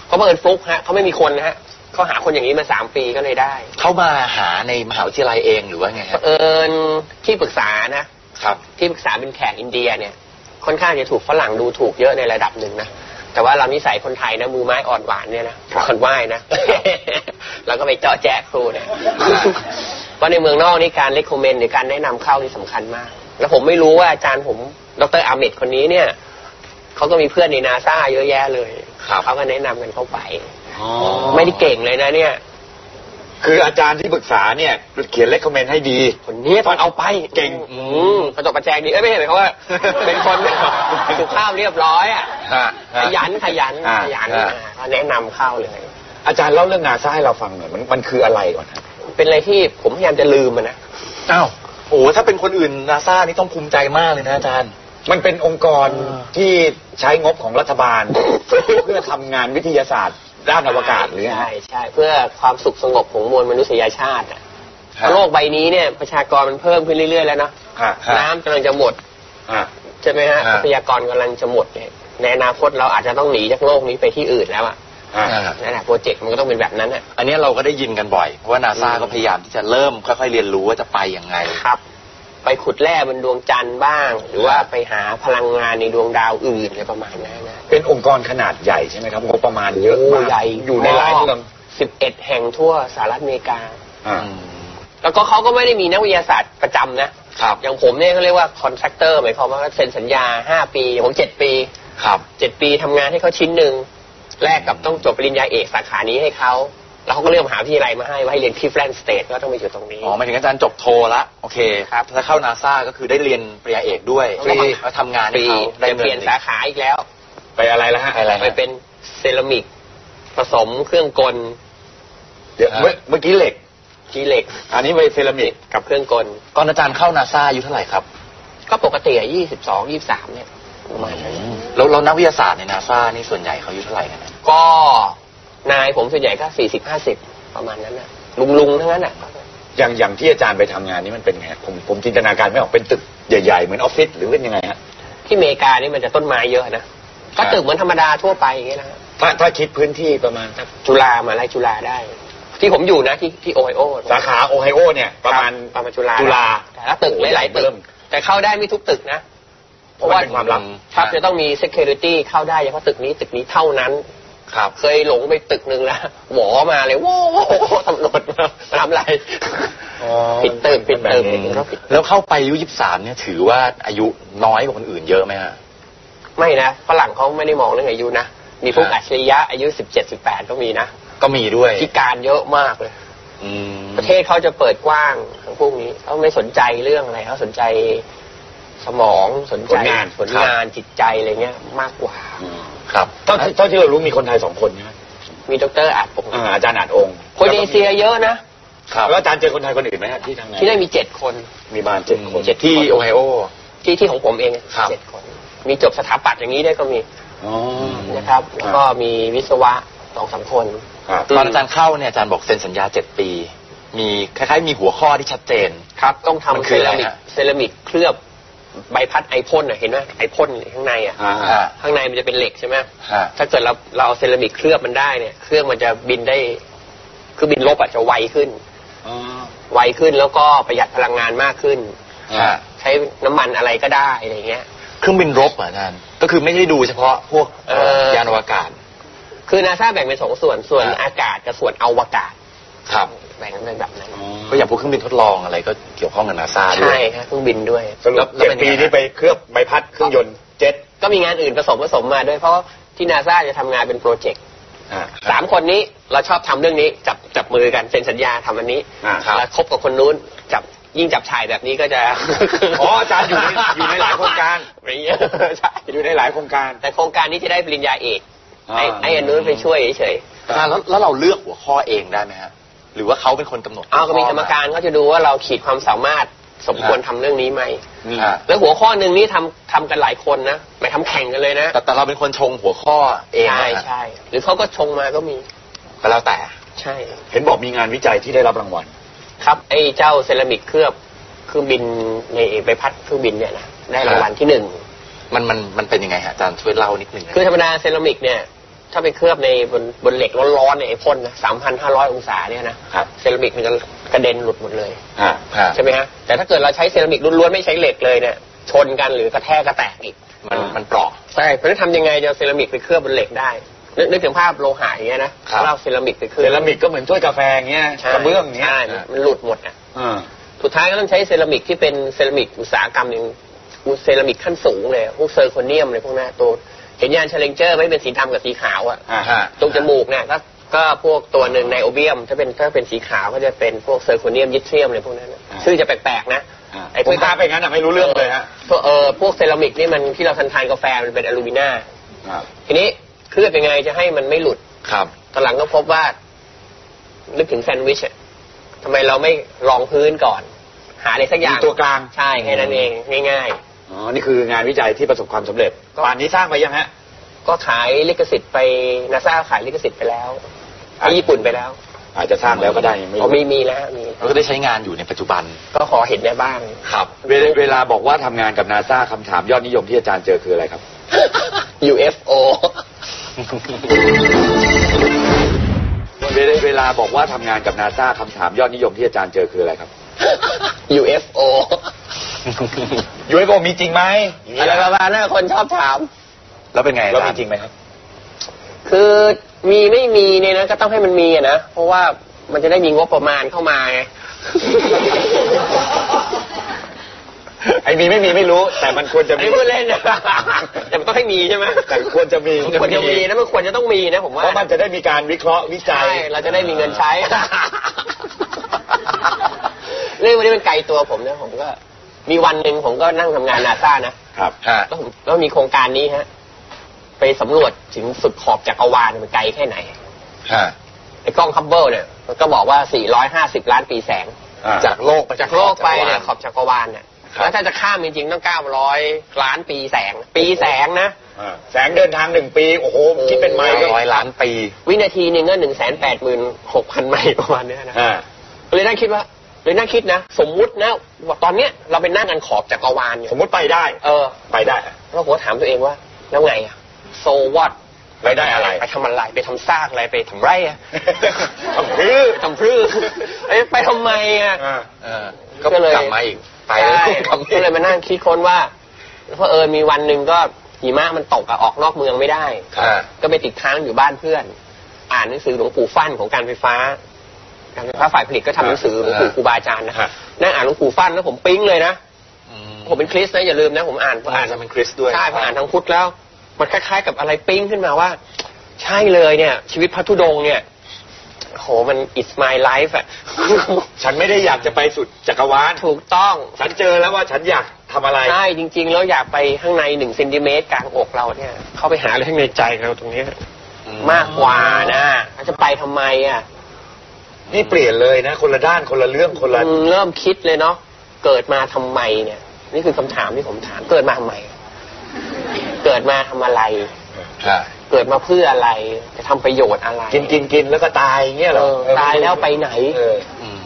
เขาเปิดฟลุกฮะเขาไม่มีคนนะฮะเขาหาคนอย่างนี้มาสามปีก็เลยได้เข้ามาหาในมหาวิทยาลัยเองหรือว่าไงเผฮะอิญที่ปรึกษานะครับ ที่ปรึกษาเป็นแขกอินเดียเนี่ย ค่อนข้างจะถูกฝรั่งดูถูกเยอะในระดับหนึ่งนะ แต่ว่าเรานิสัยคนไทยนะมือไม้อ่อนหวานเนี่ยนะคนไหว้นะแล้วก็ไปเจาะแจ๊ครูเนี่ยเพราะในเมืองนอกนี่การเล c ค m เมนหรือการแนะนำเข้านี่สำคัญมาก แล้วผมไม่รู้ว่าอาจารย์ผมดรอาเมดคนนี้เนี่ยเขาก็มีเพื่อนในนาซาเยอะแยะเลยครับเขาก็แนะนำกันเข้าไปไม่ได้เก่งเลยนะเนี่ย คืออาจารย์ที่ปรึกษาเนี่ยเขียนเลคคอมเมนต์ให้ดีคนนี้ตอนเอาไปเก่งอืมกระจกประแจงดีเอ้ยไม่ใช่หมายความว่าเป็นคนสุภาพเรียบร้อยอะฮะขยันขยันอ่าขยันอ่าอ่าเขาแนะนำเข้าเลย อาจารย์เล่าเรื่องนาซาให้เราฟังหน่อยมันมันคืออะไรก่อนครับเป็นอะไรที่ผมพยายามจะลืมมันนะอ้าวโอ้ถ้าเป็นคนอื่นนาซานี่ต้องภูมิใจมากเลยนะอาจารย์ มันเป็นองค์กรที่ใช้งบของรัฐบาล เพื่อทำงานวิทยาศาสตร์ ด้านอวกาศหรือไงใช่ฮะ ใช่เพื่อความสุขสงบของมวลมนุษยชาติอะฮะโลกใบนี้เนี่ยประชากรมันเพิ่มขึ้นเรื่อยๆแล้วเนาะฮะฮะน้ำกำลังจะหมดฮะใช่ไหมฮะฮะทรัพยากรกำลังจะหมดเนี่ยในอนาคตเราอาจจะต้องหนีจากโลกนี้ไปที่อื่นแล้วอะฮะอ่า นั่นแหละโปรเจกต์มันก็ต้องเป็นแบบนั้นอะ อันนี้เราก็ได้ยินกันบ่อย เพราะว่านาซาก็พยายามที่จะเริ่มค่อยๆเรียนรู้ว่าจะไปยังไง ครับ ไปขุดแร่บนดวงจันทร์บ้าง หรือว่าไปหาพลังงานในดวงดาวอื่นอะไรประมาณนั้นนะเป็นองค์กรขนาดใหญ่ใช่ไหมครับงบประมาณเยอะมากใหญ่อยู่ในหลายเมืองสิบเอ็ดแห่งทั่วสหรัฐอเมริกาฮะอืมแล้วก็เขาก็ไม่ได้มีนักวิทยาศาสตร์ประจำนะครับอย่างผมเนี่ยเขาเรียกว่าคอนแทคเตอร์หมายความว่าเซ็นสัญญาห้าปีอย่างผมเจ็ดปีครับเจ็ดปีทำงานให้เขาชิ้นหนึ่งแลกกับต้องจบปริญญาเอกสาขานี้ให้เขา แล้วเขาก็เลือกมหาวิทยาลัยมาให้ว่าให้เรียนที่ Cleveland State ก็ต้องไปอยู่ตรงนี้ อ๋อหมายถึงอาจารย์จบโทละโอเคครับถ้าเข้านาซาก็คือได้เรียนปริญญาเอกด้วยฟรี แล้วทำงานให้ปีเขาได้เงิเปลี่ยนสาขาอีกแล้ว ไปอะไรแล้วฮะอะไรไปฮะเป็นเซรามิก ผสมเครื่องกลเดี๋ยวเมื่อเมื่อกี้เหล็กจีเหล็กอันนี้ไปเซรามิกกับเครื่องกล ตอนอาจารย์เข้านาซาอายุเท่าไหร่ครับก็ปกติอะยี่สิบสองยี่สามเนี่ยประมาณนั้นแล้วแล้วนักวิทยาศาสตร์ในนาซานี่ส่วนใหญ่เขาอายุเท่าไหร่กันนะก็ นายผมส่วนใหญ่ก็สี่สิบห้าสิบประมาณนั้นน่ะลุงลุงๆทั้งนั้นอะ อย่างอย่างที่อาจารย์ไปทำงานนี้มันเป็นไงผมผมจินตนาการไม่ออกเป็นตึกใหญ่ๆเหมือนออฟฟิศหรือเป็นยังไงฮะที่อเมริกานี่มันจะต้นไม้เยอะนะก็ตึกเหมือนธรรมดาทั่วไปอย่างเงี้ยนะฮะถ้าถ้าคิดพื้นที่ประมาณสักจุฬามาไล่จุฬาได้ ที่ผมอยู่นะที่ที่โอไฮโอสาขาโอไฮโอเนี่ย ประมาณประมาณจุฬาจุฬาแต่ละตึกหลายๆตึกเริ่มแต่เข้าได้ไม่ทุกตึกนะ เพราะว่ามันเป็นความลับครับจะต้องมี security เข้าได้เฉพาะตึกนี้ตึกนี้เท่านั้น ครับ เคยหลงไปตึกหนึ่งแล้วหวอมาเลยว้าวตำรวจมามาทำอะไรปิดตึกปิดตึกแบบนี้แล้วปิดแล้วเข้าไปอายุยี่สามเนี่ยถือว่าอายุน้อยกว่าคนอื่นเยอะไหมฮะไม่นะฝรั่งเขาไม่ได้มองเรื่องอายุนะมีพวกฮะอัจฉริยะอายุสิบเจ็ดสิบแปดก็มีนะก็มีด้วยพิการเยอะมากเลยอืมประเทศเขาจะเปิดกว้างทั้งพวกนี้เขาไม่สนใจเรื่องอะไรเขาสนใจสมองสนใจผลงานผลงานจิตใจอะไรเงี้ยมากกว่า ครับเท่าที่เท่าที่เรารู้มีคนไทยสองคนใช่ไหมมีดรอาจปกอ่าอาจารย์อาจองค์คนเอเชียเยอะนะ ครับแล้วอาจารย์เจอคนไทยคนอื่นไหมฮะที่ทำงานที่ได้มีเจ็ดคน มีประมาณเจ็ดคนเจ็ดที่โอไฮโอ ที่ที่ของผมเองครับเจ็ดคน มีจบสถาปัตย์อย่างนี้ได้วยก็มีอ๋อนะครับ แล้วก็มีวิศวะสองสามคนครับตอนอาจารย์เข้าเนี่ยอาจารย์บอกเซ็นสัญญาเจ็ดปี มีคล้ายๆ มีหัวข้อที่ชัดเจน ครับ ต้องทำอะไรรามิก เซรามิกเคลือบ ใบพัดไอพ่นอะเห็นไหมไอพ่นข้างในอะอ่าอ่าข้างในมันจะเป็นเหล็กใช่ไหมฮะถ้าเกิดเราเราเอาเซรามิกเคลือบมันได้เนี่ย เครื่องมันจะบินได้ คือบินรบอาจจะไวขึ้นอ๋อไวขึ้นแล้วก็ประหยัดพลังงานมากขึ้นฮะใช้น้ำมันอะไรก็ได้อะไรเงี้ยเครื่องบินรบเหรออาจารย์ก็คือไม่ได้ดูเฉพาะพวกเอ่อยานอวกาศ คือนาซาแบ่งเป็นสองส่วนส่วนอ่าอากาศกับส่วนอวกาศครับ แบ่งเป็นแบบนั้นก็อย่างพวกเครื่องบินทดลองอะไรก็เกี่ยวข้องกับนาซาด้วใช่ยครับเครื่องบินด้วยสรุปแล้วเจ็ดเป็นปีไงฮะนี้ไปเคลือบใบพัดเครื่องยนต์เจ็ตก็มีงานอื่นผสมผสมมาด้วยเพราะว่าที่นาซาจะทำงานเป็นโปรเจกต์อ่าสามคนนี้เราชอบทำเรื่องนี้จับจับมือกันเซ็นสัญญาทำอันนี้อ่าครับแล้วคบกับคนนู้นจับยิ่งจับฉ่ายแบบนี้ก็จะอ๋ออาจารย์อยู่ในอยู่ในหลายโครงการอะไรเงี้ยใช่อยู่ในหลายโครงการ แต่โครงการนี้จะได้ปริญญาเอกอ่าไอ้ไอ้อันนู้นไปช่วยเฉยอาจารย์แล้วแล้วเราเลือกหัวข้อเองได้ไหมฮะ หรือว่าเขาเป็นคนกำหนดๆเอาก็มีหัวกรข้รมการเขาจะดูว่าเราขีดความสามารถสมควรทำเรื่องนี้ไหม อ่าแล้วหัวข้อหนึ่งนี่ทำทำกันหลายคนนะไปทำแข่งกันเลยนะแต่แต่เราเป็นคนชงหัวข้อเองใช่นะฮะใช่หรือเขาก็ชงมาก็มีก็แล้วแต่ ใช่ เห็นบอกมีงานวิจัยที่ได้รับรางวัล ครับไอ้เจ้าเซรามิกเคลือบเครื่องบินในใบพัดเครื่องบินเนี่ยนะได้รางวัลที่หนึ่ง มันมันมันเป็นยังไงฮะอาจารย์ช่วยเล่านิดนึงนะคือธรรมดาเซรามิกเนี่ย ถ้าไปเคลือบในบนบนเหล็กร้อนๆเนี่ยไอพ่นนะสามพันห้าร้อยองศาเนี่ยนะครับเซรามิกมันจะกระเด็นหลุดหมดเลยอ่าฮะใช่ไหมฮะแต่ถ้าเกิดเราใช้เซรามิกล้วนๆไม่ใช้เหล็กเลยเนี่ยชนกันหรือกระแทกก็แตกอีกมันมันเปราะใช่เพราะฉะนั้นทำยังไงจะเอาเซรามิกไปเคลือบบนเหล็กได้นึกนึกถึงภาพโลหะอย่างเงี้ยนะครับเราเอาเซรามิกไปเคลือบ เซรามิกก็เหมือนถ้วยกาแฟอย่างเงี้ยใช่กระเบื้องอย่างเงี้ยใช่มันมันหลุดหมดอะอ่าสุดท้ายก็ต้องใช้เซรามิกที่เป็นเซรามิกอุตสาหกรรมหนึ่งอุเซรามิกขั้นสูงเลยพวกเซอร์โคเนียมอะไรพวกนั้นตัว เห็นยาน Challenger ไม่เป็นสีดำกับสีขาวอะอ่าฮะตรงจมูกเนี่ยก็ก็พวกตัวหนึ่งไนโอเบียม ถ้าเป็นถ้าเป็นสีขาวก็จะเป็นพวกเซอร์โคเนียม yttrium อะไรพวกนั้นน่ะอ่าชื่อจะแปลกๆนะอ่าไอ้ผมตาไปงั้นอะไม่รู้เรื่องเลยฮะพวกเออพวกเซรามิกนี่มันที่เราทานทานกาแฟมันเป็น alumina อ่าทีนี้เคลือบยังไงจะให้มันไม่หลุดครับตอนหลังก็พบว่า นึกถึงแซนด์วิชอะทำไมเราไม่รองพื้นก่อน หาอะไรสักอย่างมีตัวกลางใช่แค่นั้นเองง่าย อ๋อ นี่คืองานวิจัยที่ประสบความสำเร็จก็ ป่านนี้สร้างไปยังฮะๆก็ขายลิขสิทธิ์ไปนาซาขายลิขสิทธิ์ไปแล้วอะที่ญี่ปุ่นไปแล้วอาจจะสร้างแล้วก็ได้ยังไม่อ๋อรู้มีมีแล้วมีเราก็ได้ใช้งานอยู่ในปัจจุบันก็ขอเห็นได้บ้าง ครับ เวลาเวลาบอกว่าทำงานกับนาซาคำถามยอดนิยมที่อาจารย์เจอคืออะไรครับ UFO เวลาเวลาบอกว่าทำงานกับนาซาคำถามยอดนิยมที่อาจารย์เจอคืออะไรครับ UFO ยูเอฟโอมีจริงไหมอะไรประมาณนั้นคนชอบถาม แล้วเป็นไงแล้วอามีจารย์จริงไหมครับ คือมีไม่มีเนี่ยนะก็ต้องให้มันมีอะนะ เพราะว่ามันจะได้มีงบประมาณเข้ามาไงไอ้มีไม่มีไม่รู้ แต่มันควรจะอันมีนี้พูดเล่นนะแต่มันต้องให้มีใช่ไหมแต่ควรจะมีมันควรจะมีนะมันควรจะต้องมีนะผมเพว่าราะมันจะได้มีการวิเคราะห์วิจัใช่ยเราจะได้มีเงินใช้ เรื่องวันนี้เป็นไกลตัวผมนะผมก็มีวันหนึ่งผมก็นั่งทำงานนาซานะครับฮะแล้วผมก็มีโครงการนี้ฮะ ไปสำรวจถึงสุดขอบจักรวาลมันไกลแค่ไหนฮะไอ้กล้อง Hubble เนี่ยมันก็บอกว่า 450 ล้านปีแสงอ่าจากโลกไปจากโลกไปเนี่ยขอบอบจักรวาลเนี่ยครับแล้วถ้าจะข้ามจริงๆต้อง 900 ล้านปีแสง ปีแสงนะอ่าแสงเดินทางหนึ่งปี โอ้โห คิดเป็นไมล์ก็ร้อยล้านปี วินาทีหนึ่งก็หนึ่งแสนแปดหมื่นหกพันไมล์ประมาณเนี้ยนะอ่าเลยนั่งคิดว่า เลยนั่งคิดนะ สมมุตินะว่าตอนเนี้ยเราไปนั่งกันขอบจักรวาลเนี่ยสมมติไปได้ เออ ไปได้แล้วผมก็ถามตัวเองว่า แล้วไงอะโซวัตไปได้อะไร ไปทำอะไร ไปทำซากอะไร ไปทำไรอะทำพืชทำพรื้เอ้ยไปทำไมอะอ่าเออก็กลับมาอีกไปใช่กลับมาก็เลยมานั่งคิดค้นว่าเพราะเออมีวันหนึ่งก็หิมะมันตกอะออกนอกเมืองไม่ได้อ่าก็ไปติดค้างอยู่บ้านเพื่อน อ่านหนังสือหลวงปู่ฟั่นของการไฟฟ้า การไฟฟ้าฝ่ายผลิตก็ทำหนังสือหลวงปู่ครูบาอาจารย์นะฮะนั่งอ่านหลวงปู่ฟั่นแล้วผมปิ๊งเลยนะอืมผมเป็นคริสต์นะอย่าลืมนะผมอ่านผมอ่าอ่านนจะเป็นคริสต์ด้วยใช่พออ่านทางพุทธแล้ว มันคล้ายๆ กับอะไรปิ๊งขึ้นมาว่า ใช่เลยเนี่ย ชีวิตพระธุดงค์เนี่ยโหมัน it's my life อะฉันไม่ได้อยากจะไปสุดจักรวาล ถูกต้อง ฉันเจอแล้วว่าฉันอยากทำอะไร ใช่ จริง ๆ แล้วอยากไปข้างในหนึ่งเซนติเมตรกลางอกเราเนี่ย เข้าไปหาอะไรข้างในใจเราตรงเนี้ยอืมากกว่านะจะไปทำไมอะ นี่เปลี่ยนเลยนะ คนละด้านคนละเรื่องคนละอืมเริ่มคิดเลยเนาะเกิดมาทำไมเนี่ย นี่คือคำถามที่ผมถาม เกิดมาทำไม เกิดมาทำอะไรฮะเกิดมาเพื่ออะไรจะทำประโยชน์อะไรกินกินกินแล้วก็ตายอย่างเงี้ยเหรอเออตายแล้วไปไหน เออ อืม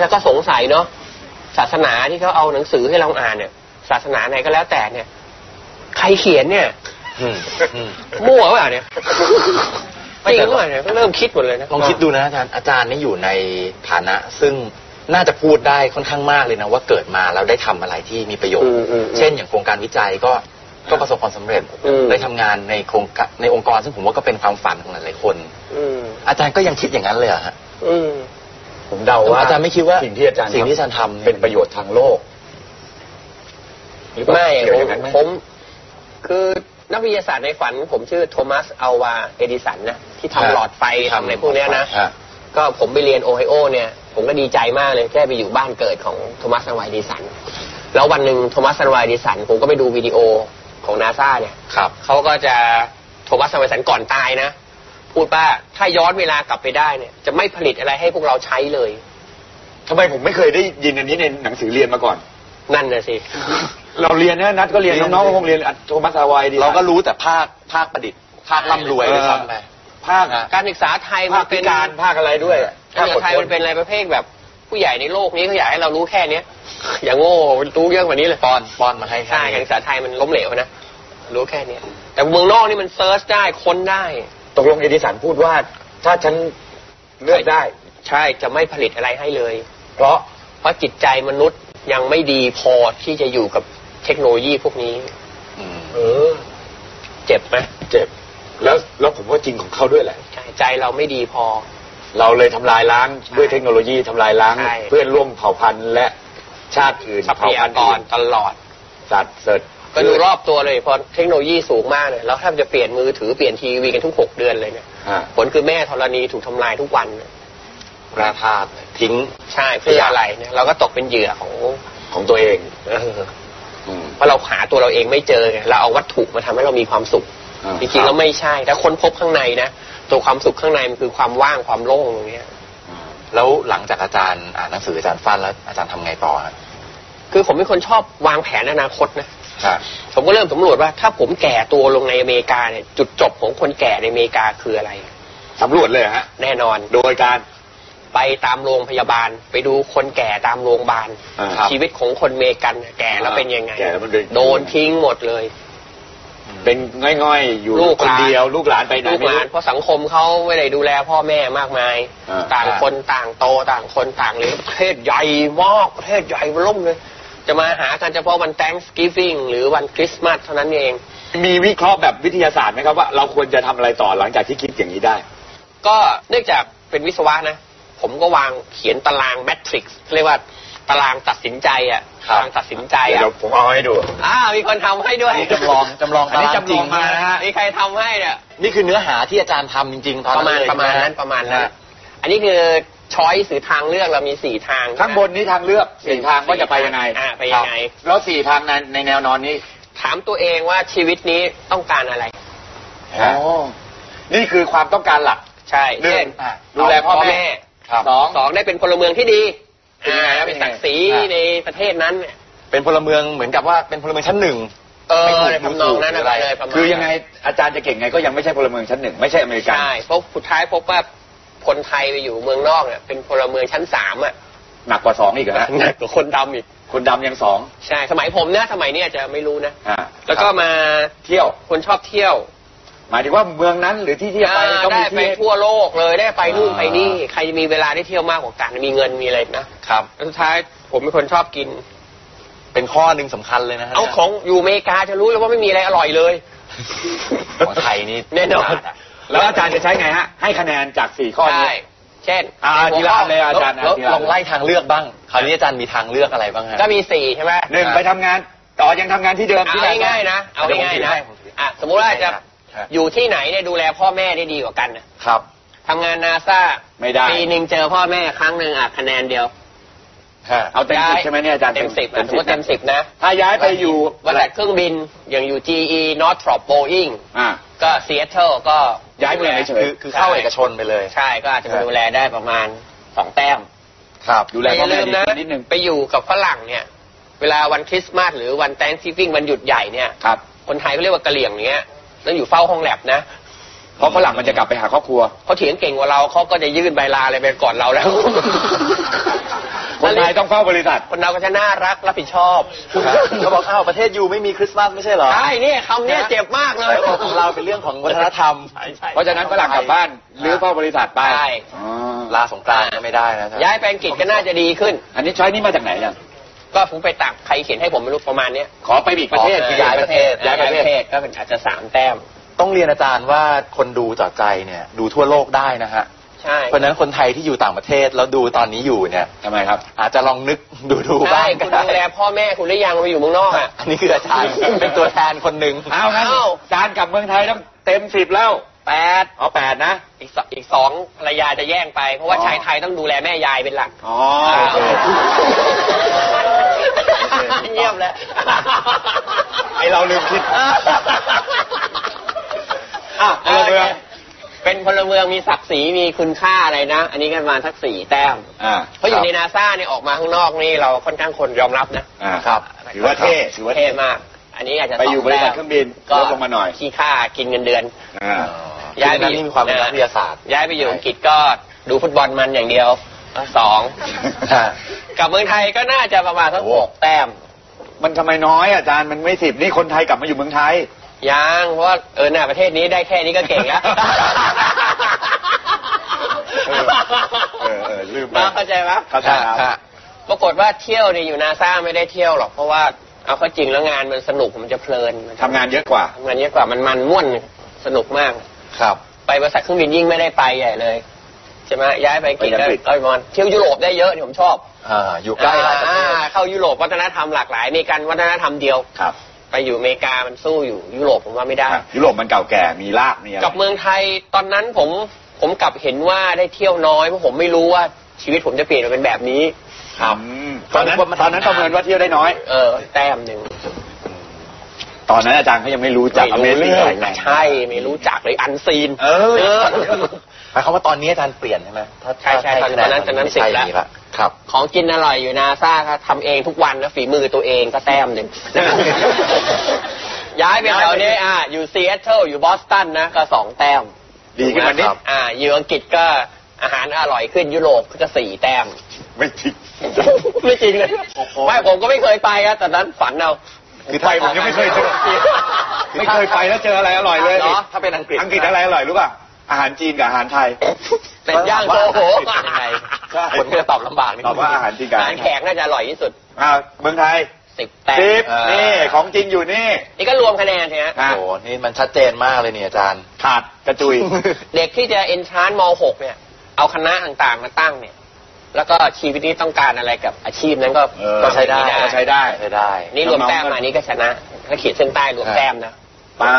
แล้วก็สงสัยเนาะศาสนาที่เขาเอาหนังสือให้เราอ่านเนี่ย ศาสนาไหนก็แล้วแต่เนี่ย ใครเขียนเนี่ย อืมอืมมั่วเปล่าเนี่ย จริงหรือเปล่าเนี่ยก็เริ่มคิดหมดเลยนะลองคิดดูนะอาจารย์อาจารย์นี่อยู่ในฐานะ ซึ่งน่าจะพูดได้ค่อนข้างมากเลยนะว่าเกิดมาแล้วได้ทำอะไรที่มีประโยชอืน์มอืมอืมเช่น อย่างโครงการวิจัยก็ก็ประสบความสำเร็จอืมได้ทำงานในโครงการในองค์กรซึ่งผมว่าก็เป็นความฝันของหลายๆคนอืมอาจารย์ก็ยังคิดอย่างนั้นเลยเหรอฮะอืมผมเดาว่าอาจารย์ไม่คิดว่าสิ่งที่อาจารย์สิ่งที่อาจารย์ทำเนี่ยเป็นประโยชน์ทางโลกหรือเปล่าไม่เกี่ยวอย่างนั้นไหมผมผมคือ นักวิทยาศาสตร์ในฝัน ผมชื่อโทมัสอัลวาเอดิสันนะที่ทำหลอดไฟทำอะไรพวกเนี้ยนะฮะก็ผมไปเรียนโอไฮโอเนี่ย ผมก็ดีใจมากเลยแค่ไปอยู่บ้านเกิดของโทมัสอัลวาเอดิสัน แล้ววันหนึ่งโทมัสอัลวาเอดิสัน ผมก็ไปดูวิดีโอของนาซาเนี่ย ครับ เขาก็จะโทมัสนวายดิสันก่อนตายนะ พูดว่าถ้าย้อนเวลากลับไปได้เนี่ย จะไม่ผลิตอะไรให้พวกเราใช้เลย ทำไมผมไม่เคยได้ยินอันนี้ในหนังสือเรียนมาก่อน นั่นน่ะสิ เราเรียนนะนัดก็เรียนน้องๆก็คงเรียนโทมัสอาวายดีเราก็รู้แต่ภาคภาคประดิษฐ์ ภาคร่ำรวยด้วยซ้ำไปภาคอะการศึกษาไทยภามัคนพิเป็นการภาคอะไรด้วยการศึกษาไทยมันเป็นอะไรประเภทแบบผู้ใหญ่ในโลกนี้เขาอยากให้เรารู้แค่เนี้ยอย่างโง่รู้เยอะกว่านี้เลยป้อนป้อนมาให้ใช่การศึกษาไทยมันล้มเหลวนะรู้แค่เนี้ยแต่เมืองนอกนี่มัน search ได้ค้นได้ ตกลงเอดิสันพูดว่า ถ้าฉันเลือกได้ ใช่จะไม่ผลิตอะไรให้เลย เพราะเพราะจิตใจมนุษย์ ยังไม่ดีพอที่จะอยู่กับเทคโนโลยีพวกนี้อืมเออ เจ็บไหมเจ็บ แล้วแล้วผมว่าจริงของเขาด้วยแหละใช่ใจเราไม่ดีพอ เราเลยทำลายล้างใช่ด้วยเทคโนโลยีทำลายล้างใช่เพื่อนร่วมเผ่าพันธุ์และชาติอื่นทรัพเผ่ายาพันธุ์กอื่รนตลอดสัตว์เสร็จก็ดูรอบตัวเลยพอเทคโนโลยีสูงมากเลยแล้วถ้าจะเปลี่ยนมือถือเปลี่ยนทีวีกันทุกหกเดือนเลยเนี่ยอ่าผลคือแม่ธรณีถูกทำลายทุกวัน เนี่ยแร่ธาตุทิ้ง ใช่เพื่ออะไรเนี่ยเราก็ตกเป็นเหยื่อของของตัวเองเอออืมเพราะเราหาตัวเราเองไม่เจอไงเราเอาวัตถุมาทำให้เรามีความสุขอ่าจริงๆแล้วไม่ใช่ถ้าค้นพบข้างในนะตัวความสุขข้างในมันคือความว่างความโล่งตรงเนี้ยแล้วหลังจากอาจารย์อ่านหนังสืออาจารย์ฟันแล้วอาจารย์ทำไงต่อฮะคือผมเป็นคนชอบวางแผนอนาคตนะครับผมก็เริ่มสำรวจว่าถ้าผมแก่ตัวลงในอเมริกาเนี่ยจุดจบของคนแก่ในอเมริกาคืออะไรสำรวจเลยเหรอฮะ แน่นอน โดยการ ไปตามโรงพยาบาล ไปดูคนแก่ตามโรงพยาบาล อ่าครับชีวิตของคนอเมริกัน แก่แล้วเป็นยังไง แก่แล้วมันเป็น โดนทิ้งหมดเลย เป็นง่อยๆ อยู่ลูกคนหลานเดียวลูกหลานไปไหนลูกไม่หลารู้ นเพราะสังคมเขาไม่ได้ดูแลพ่อแม่มากมาย อ่า ต่างคนต่างโตต่างคนต่างเรียนประเทศใหญ่มากประเทศใหญ่ล่มเลย จะมาหากันเฉพาะวัน Thanksgiving หรือวันคริสต์มาสเท่านั้นเอง มีวิเคราะห์แบบวิทยาศาสตร์ไหมครับว่าเราควรจะทำอะไรต่อหลังจากที่คิดอย่างนี้ได้ ก็เนื่องจากเป็นวิศวะนะ ผมก็วางเขียนตารางแมทริกซ์เรียกว่าตารางตัดสินใจอะครับตารางตัดสินใจเดี๋อะยวผมเอาให้ดูอ้าวมีคนทำให้ด้วยนี่จำลองจำลองอันนี้ตารจำลองมานะฮะมีใครทำให้เนี่ยนี่คือเนื้อหาที่อาจารย์ทำจริงๆตอนประมาณเลยประมาณนั้นใช่ไหประมาณนั้นฮะอันนี้คือช้อยสื่อทางเลือกเรามีสี่ทางข้างบนนี้ทางเลือกสี่ทางว่าจะไปยังไงอ่าไปยังไงครับแล้วสี่ทางในในแนวนอนนี้ ถามตัวเองว่าชีวิตนี้ต้องการอะไรอ๋อนี่คือความต้องการหลักใช่หนึ่งเช่นอะดูแลพ่อแม่ครับ สองสองได้เป็นพลเมืองที่ดีเป็นยังไงครับอ่าเป็นศักดิ์ศรีอ่าในประเทศนั้นเนี่ยเป็นพลเมืองเหมือนกับว่าเป็นพลเมืองชั้นหนึ่งเออไม่ถูกในทำนองนั้นหรือนะอะไรเลยประมาณคือยังไงอาจารย์จะเก่งไงก็ยังไม่ใช่พลเมืองชั้นหนึ่งไม่ใช่อเมริกันใช่เพราะสุดท้ายพบว่าคนไทยไปอยู่เมืองนอกเนี่ยเป็นพลเมืองชั้นสามอะหนักกว่าสองอีกเหรอฮะหนักกว่าคนดำอีกคนดำยังสองใช่ สมัยผมนะสมัยนี้อาจจะไม่รู้นะอ่าแล้วก็มาเที่ยวคนชอบเที่ยว หมายถึงว่าเมืองนั้นหรือที่ที่จะไปอ่าต้องได้มีไปที่ ทั่วโลกเลยได้ไปนู่นอ่าไปนี่ใครจะมีเวลาได้เที่ยวมากกว่ากันมีเงินมีอะไรนะครับ แล้วสุดท้ายผมเป็นคนชอบกิน เป็นข้อหนึ่งสำคัญเลยนะฮะเอาของอยู่อเมริกาจะรู้เลยว่าไม่มีอะไรอร่อยเลย ของไทยนี่แน่นอน แล้วอาจารย์จะใช้ไงฮะ ให้คะแนนจากสี่ข้อใช่นี้ เช่นอ่าทีละอันเลยอาจารย์แล้วทีละลองไล่ทางเลือกบ้าง คราวนี้อาจารย์มีทางเลือกอะไรบ้างฮะ ก็มีสี่ใช่ไหม หนึ่งไปทำงาน ต่อยังทำงานที่เดิมเอาที่ไหน ง่ายๆนะ เอาง่ายๆนะผมถือให้อะ สมมุติว่าจะครับ อยู่ที่ไหนเนี่ยดูแลพ่อแม่ได้ดีกว่ากันน่ะครับทำงานนาซาไม่ได้ปีหนึ่งเจอพ่อแม่ครั้งหนึ่งอะคะแนนเดียวฮะเอาเต็มสิบใช่ไหมเนี่ยอาจารย์เต็มสิบอะสมมติเต็มสิบนะ ถ้าย้ายไปอยู่บริษัทเครื่องบินอย่างอยู่ GE Northrop Boeing อ่าก็ Seattle ก็ย้ายเมืองเฉยคือคือเข้าเอกชนไปเลย ใช่ก็อาจจะมาดูแลได้ประมาณสองแต้ม ครับดูแลแต่อพ่อย่าแม่ลืมดีนะขึ้นนิดนึงไปอยู่กับฝรั่งเนี่ย เวลาวันคริสต์มาสหรือวัน Thanksgiving วันหยุดใหญ่เนี่ยครับคนไทยเขาเรียกว่ากะเหลี่ยงเนี้ย แล้วอยู่เฝ้าห้องแลบนะเพราะฝรั่งมันจะกลับไปหาครอบครัวเขาเถียงเก่งกว่าเราเขาก็จะยื่นใบลาอะไรไปก่อนเราแล้วคนไทยต้องเฝ้าบริษัทคนเราก็จะน่ารักรับผิดชอบเขาบอกอ้าวประเทศยูไม่มีคริสต์มาสไม่ใช่เหรอใช่เนี่ยคำเนี้ยเจ็บมากเลยของเราเป็นเรื่องของวัฒนธรรม เพราะฉะนั้นฝรั่งกลับบ้านหรือเฝ้าบริษัทไปใช่อ๋อลาสงกรานต์ก็ไม่ได้นะย้ายไปอังกฤษก็น่าจะดีขึ้น อันนี้ช้อยนี้มาจากไหนเนี่ย ก็ผมไปตักใครเขียนให้ผมไม่รู้ประมาณเนี้ยขอไปอีกประเทศคือย้ายประเทศย้ายประเทศก็เป็นอาจจะสามแต้ม ต้องเรียนอาจารย์ว่าคนดูจอดใจเนี่ย ดูทั่วโลกได้นะฮะใช่เพราะฉะนั้นคนไทยที่อยู่ต่างประเทศแล้วดูตอนนี้อยู่เนี่ยทำไมครับ อาจจะลองนึกดูดูบ้าใช่งคุณดูแลพ่อแม่คุณหรือยังไปอยู่เมืองนอกอะอันนี้คืออาจารย์เป็นตัวแทนคนหนึ่งเอางั้นอ้าวจานกลับเมืองไทยต้องเต็มสิบแล้ว แปดอ๋อแปดนะ อีกสอีกสองภรรยาจะแย่งไป เพราะว่าอ๋อชายไทยต้องดูแลแม่ยายเป็นหลัก อ๋อโอเคเงียบแล้วไอเราลืมคิดอะพลเมืองเป็นพลเมืองมีศักดิ์ศรีมีคุณค่าอะไรนะ อันนี้กันมาสักสี่แต้มอ่าเพราะอยู่ในนาซาเนี่ยออกมาข้างนอกนี่เราค่อนข้างคนยอมรับนะอ่าครับถือว่าเท่ถือว่าเท่เท่มากอันนี้อาจจะไปอยู่สบริษัทแต้มเครื่องบินก็ลดลงมาหน่อยขี้ค่ากินเงินเดือนอ่า ย้ายนั้นนี่มีความเป็นนักวิทยาศาสตร์ ย้ายไปอยู่อังกฤษก็ดูฟุตบอลมันอย่างเดียวสองฮะกลับเมืองไทยก็น่าจะประมาณสักโอ้หกแต้ม มันทำไมน้อยอะอาจารย์มันไม่สิบนี่คนไทยกลับมาอยู่เมืองไทยยังเพราะว่าเออหน้าประเทศนี้ได้แค่นี้ก็เก่งแล้วเออเออเออลืมไปนะเข้าใจไหมเข้าใจครับฮะปรากฏว่าเที่ยวเนี่ยอยู่นาซาไม่ได้เที่ยวหรอกเพราะว่าเอาเข้าจริงแล้วงานมันสนุกมันจะเพลินมันทำงานเยอะกว่าทำงานเยอะกว่ามันมันม่วนสนุกมาก ครับไปบริษัทเครื่องบินยิ่งไม่ได้ไปใหญ่เลยใช่ไหมย้ายไปอังกฤษไปอัได้งกฤษเอ้ยมอนเที่ยวยุโรปได้เยอะเนี่ยผมชอบอ่าอยู่ใกล้หลายประเทศอ่าเข้ายุโรปวัฒนธรรมหลากหลายมีกันวัฒนธรรมเดียว ครับ ไปอยู่อเมริกามันสู้อยู่ยุโรปผมว่าไม่ได้ ยุโรปมันเก่าแก่มีรากมีอะไรกับเมืองไทยตอนนั้นผมผมกลับเห็นว่าได้เที่ยวน้อยเพราะผมไม่รู้ว่าชีวิตผมจะเปลี่ยนมาเป็นแบบนี้อืมตอนนั้นตอนนั้นประเมินว่าเที่ยวได้น้อย เออแต้มหนึ่ง ตอนนั้นอาจารย์เขายังไม่รู้จักอเมไม่ริรู้กาเรื่องใช่ไม่รู้จักเลยอันซีน เออหมายความว่าตอนนี้อาจารย์เปลี่ยนใช่ไหมถ้าใช่ใช่ถ้าตอนนั้นตอนนั้นไม่ใช่สิบแล้วอย่างนี้ละครับ ของกินอร่อยอยู่นาซาครับทำเองทุกวันนะฝีมือตัวเองก็แต้มหนึ่งย้ายไปแถวนี้อ่าอยู่ซีแอตเทิลอยู่บอสตันนะก็สองแต้ม ดีขึ้นมานิดครับอ่าอยู่อังกฤษก็อาหารอร่อยขึ้นยุโรปก็สี่แต้ม ไม่จริง ไม่จริงเลยไม่ผมก็ไม่เคยไปอะตอนนั้นฝันเอา คือไทยผมยังไม่เคยเจอไม่เคยไปแล้วเจออะไรอร่อยเลยเหรอถ้าเป็นอังกฤษอังกฤษอะไรอร่อยรู้ป่ะอาหารจีนกับอาหารไทยเป็ดย่างโซโหเป็นยังไงใช่คนก็จะตอบลำบากนิดตอบว่าอาหารจีนกับอาอาหาหารรแขกน่าจะอร่อยที่สุดอ่าเมืองไทยสิบแต้มสิบอ่านี่นี่ของจริงอยู่นี่ นี่ก็รวมคะแนนใช่ไหมอะโอ้โหนี่มันชัดเจนมากเลยเนี่ยอาจารย์ขาดกระจุย เด็กที่จะเอนทรานม .6 เนี่ย เอาคณะต่างๆมาตั้งเนี่ย แล้วก็ชีวิตนี้ต้องการอะไรกับอาชีพนั้นก็เออก็ใช้ได้ก็ใช้ได้ ใช้ได้ นี่รวมแต้มมานี่ก็ชนะ ถ้าขีดเส้นใต้รวมแต้มนะป๊า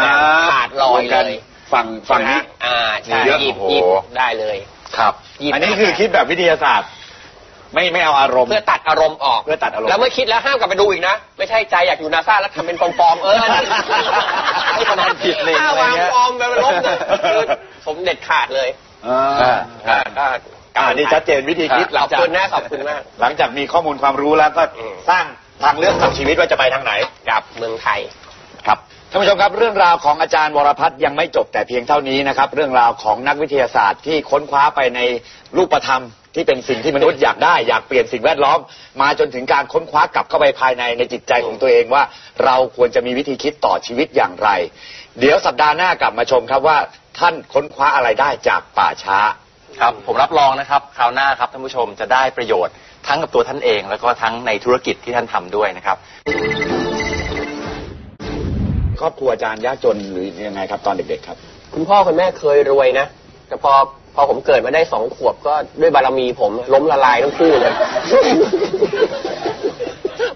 ขาดลอยเลยฝั่งฝั่งนี้ อ่าใช่เยอะหยิบโอ้โหหยิบได้เลย ครับหยิบ อันนี้คือคิดแบบวิทยาศาสตร์ ไม่ไม่เอาอารมณ์ เพื่อตัดอารมณ์ออกเพื่อตัดอารมณ์แล้วเมื่อคิดแล้วห้ามกลับไปดูอีกนะ ไม่ใช่ใจอยากอยู่นาซาแล้วทำเป็นฟอร์มๆเออนั่นให้คะแนนผิดเลยถ้าอะไรวางเงี้ยฟอร์มไปมันลบเลยคือผมเด็ดขาดเลยอ่า อ่า ก็ อ่านี่ชัดเจนวิธีคิดหขลัองบจากคุณนะขอบคุณมาก หลังจากมีข้อมูลความรู้แล้วก็อืม สร้างทางเลือกกับชีวิตว่าจะไปทางไหน กับเมืองไทย ครับท่านผู้ชมครับเรื่องราวของอาจารย์วรพัฒน์ยังไม่จบแต่เพียงเท่านี้นะครับ เรื่องราวของนักวิทยาศาสตร์ที่ค้นคว้าไปในรูปธรรม ที่เป็นสิ่งที่มนุษย์อยากได้ อยากเปลี่ยนสิ่งแวดล้อม มาจนถึงการค้นคว้ากลับเข้าไปภายในในจิตใจของตัวเองว่า เราควรจะมีวิธีคิดต่อชีวิตอย่างไร เดี๋ยวสัปดาห์หน้ากลับมาชมครับว่า ท่านค้นคว้าอะไรได้จากป่าช้า ครับผมรับรองนะครับคราวหน้าครับท่านผู้ชมจะได้ประโยชน์ทั้งกับตัวท่านเอง แล้วก็ทั้งในธุรกิจที่ท่านทำด้วยนะครับ ครอบครัวอาจารย์ยากจนหรือยังไงครับตอนเด็กๆครับ คุณพ่อคุณแม่เคยรวยนะ แต่พอพอผมเกิดมาได้สองขวบก็ด้วยบารมีผมล้มละลายทั้งคู่เลย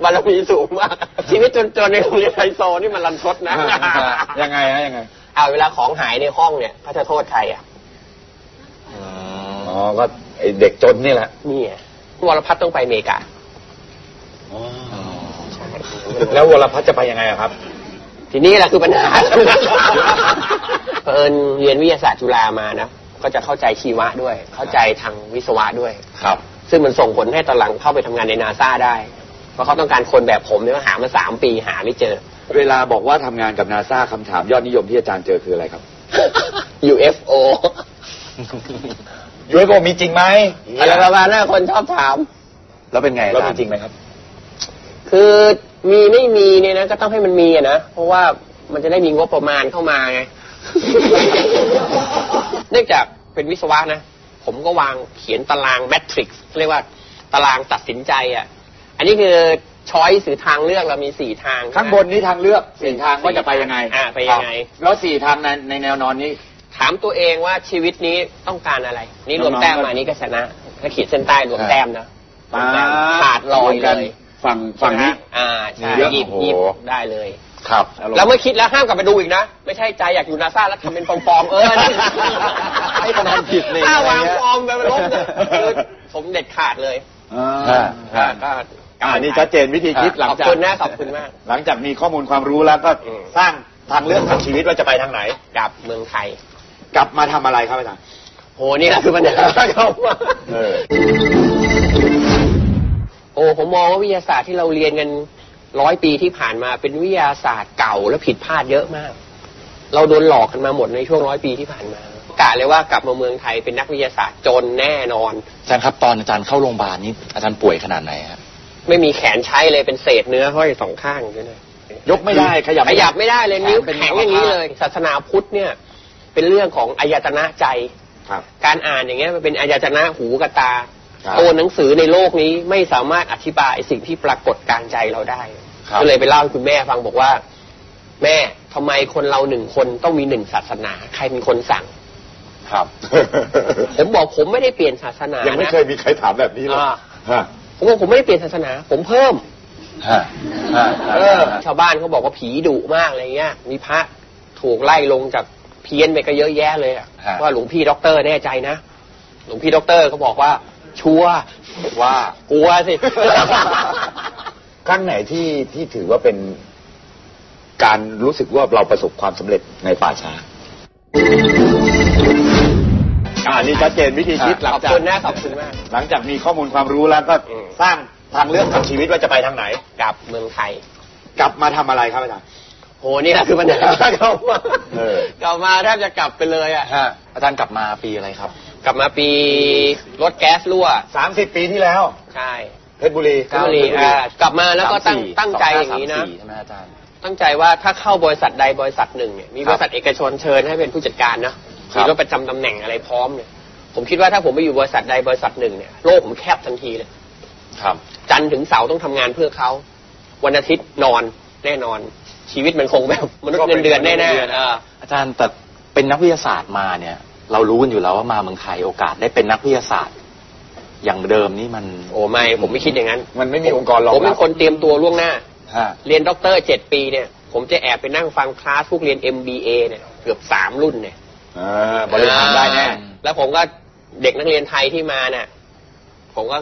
บารมีสูงมาก ชีวิตจนๆในโรงเรียนไฮโซนี่มันรันทดนะ ยังไงฮะยังไงเอาเวลาของหายในห้องเนี่ยเขาจะโทษใครอะ อ๋อก็ไอเด็กจนนี่แหละนี่ไงวรพัฒน์ต้องไปอเมริกาแล้ววรพัฒน์จะไปยังไงอะครับ ทีนี้แหละคือปัญหาเผอิญเรียนวิทยาศาสตร์จุฬามานะ ก็จะเข้าใจชีวะด้วย เข้าใจทางวิศวะด้วย ครับ ซึ่งมันส่งผลให้ตอนหลังเข้าไปทำงานในนาซาได้ เพราะเขาต้องการคนแบบผมเนี่ยหามาสามปีหาไม่เจอ เวลาบอกว่าทำงานกับนาซาคำถามยอดนิยมที่อาจารย์เจอคืออะไรครับ UFO UFO มีจริงไหมอะไรประมาณนั้นคนชอบถาม แล้วเป็นไงแล้วอามีจารย์จริงไหมครับ คือมีไม่มีเนี่ยนะก็ต้องให้มันมีอะนะเพราะว่ามันจะได้มีงบประมาณเข้ามาไงเนื่องจากเป็นวิศวะนะ ผมก็วางเขียนตารางแมทริกซ์เรียกว่าตารางตัดสินใจอะ อันนี้คือช้อยสื่อทางเลือกเรามีสี่ทาง ข้างบนนี้ทางเลือกสี่ทางว่าจะไปยังไงอ่าไปยังไงครับแล้วสี่ทางในในแนวนอนนี้ ถามตัวเองว่าชีวิตนี้ต้องการอะไร นี่รวมน้องๆแต้มก็มานี่ก็ชนะถ้าขีดเส้นใต้รวมแต้มนะรวมแต้มป๊บขาดลอยรวมเลกันยฝั่งฝั่งนี้ อ่าใช่เยอะหยิบโอ้โหหยิบได้เลยครับแล้วเมื่อคิดแล้วห้ามกลับไปดูอีกนะ ไม่ใช่ใจอยากอยู่นาซาแล้วทำเป็นปลอมๆเออนี่ให้คะแนนผิดนี่ถ้าวางอะไรเงี้ยปลอมไปมันลบเนี่ยคือผมเด็ดขาดเลยอ่าอ่าอ่าก็อ่านี่ชัดเจนวิธีคิดหลังขอบจากคุณนะขอบคุณมาก หลังจากมีข้อมูลความรู้แล้วก็อืมสร้างทางเลือกทางชีวิตว่าจะไปทางไหนกลับเมืองไทย กลับมาทำอะไรครับอาจารย์ โหนี่แหละคือปัญหาเขาเออ โอ้ผมมองว่าวิทยาศาสตร์ที่เราเรียนกันร้อยปีที่ผ่านมาเป็นวิทยาศาสตร์เก่าและผิดพลาดเยอะมาก เราโดนหลอกกันมาหมดในช่วงร้อยปีที่ผ่านมากะเลยว่ากลับมาเมืองไทยเป็นนักวิทยาศาสตร์จนแน่นอน อาจารย์ครับตอนอาจารย์เข้าโรงพยาบาลนี่อาจารย์ป่วยขนาดไหนครับไม่มีแขนใช้เลยเป็นเศษเนื้อห้อยสองข้างอยู่เลยยกไม่ได้ขยับขยับไม่ได้เลยแขนนิ้วเป็นแข็งอย่างนี้เลย ศาสนาพุทธเนี่ย เป็นเรื่องของอายตนะใจ ครับ การอ่านอย่างเงี้ยมันเป็นอายตนะหูกับตา ครับตัวหนังสือในโลกนี้ไม่สามารถอธิบายสิ่งที่ปรากฏกลางใจเราได้ ครับ ก็เลยไปเล่าให้คุณแม่ฟังบอกว่า แม่ทำไมคนเราหนึ่งคนต้องมีหนึ่งศาสนา ใครเป็นคนสั่ง ครับ ผมบอกผมไม่ได้เปลี่ยนศาสนายังไม่นะ เคยมีใครถามแบบนี้เลยอ่า ฮะผมบอกผมไม่ได้เปลี่ยนศาสนา ผมเพิ่ม ฮะฮะเออชาวบ้านเขาบอกว่าผีดุมากอะไรเงี้ย มีพระถูกไล่ลงจากเพี้ยนไปก็เยอะแยะเลยอะว่าหลวงพี่ด็อกเตอร์แน่ใจนะ หลวงพี่ด็อกเตอร์เขาบอกว่า ชัวร์ว่ากลัวสิ ครั้งไหนที่ที่ถือว่าเป็นการรู้สึกว่าเราประสบความสำเร็จในป่าช้า อ่านี่ชัดเจนวิธีคิดหลัขงอบจากคุณนะขอบคุณมาก หลังจากมีข้อมูลความรู้แล้วก็อืม สร้างทางเลือกทางชีวิตว่าจะไปทางไหน กลับเมืองไทย กลับมาทำอะไรครับอาจารย์ โหนี่แหละคือปัญหาเข้ามาเออ กลับมาแทบจะกลับไปเลยอะ ฮะอาจารย์กลับมาปีอะไรครับ กลับมาปีรถแก๊สรั่วสามสิบปีที่แล้ว ใช่เพชรบุรีเพชรบุรีอ่ากลับมาแล้วก็ตั้ง34ตั้งใจอย่างนี้นะ2534ใช่ไหมอาจารย์ ตั้งใจว่าถ้าเข้าบริษัทใดบริษัทหนึ่งเนี่ยมีบริษัทเอกชนเชิญให้เป็นผู้จัดการนะครัมีบรถประจำตำแหน่งอะไรพร้อมเนี่ยผมคิดว่าถ้าผมไปอยู่บริษัทใดบริษัทหนึ่งเนี่ยโลกผมแคบทันทีเลย ครับ จันทร์ถึงเสาร์ต้องทำงานเพื่อเขา วันอาทิตย์นอนแน่นอน ชีวิตมันคงแบบมนุษย์เงินเดือนแน่ๆเอออาจารย์แต่เป็นนักวิทยาศาสตร์มาเนี่ย เรารู้กันอยู่แล้วว่ามาเมืองไทยโอกาสได้เป็นนักวิทยาศาสตร์ อย่างเดิมนี่มัน โอ้ไม่ผมไม่คิดอย่างนั้น มันไม่มีองค์กรรองรับผมเป็นคนเตรียมตัวล่วงหน้าฮะเรียนด็อกเตอร์เจ็ดปีเนี่ย ผมจะแอบไปนั่งฟังคลาสพวกเรียน MBA เนี่ยเกือบสามรุ่นเนี่ยเออบริหารได้แน่แล้วผมก็เด็กนักเรียนไทยที่มาเนี่ยผมก็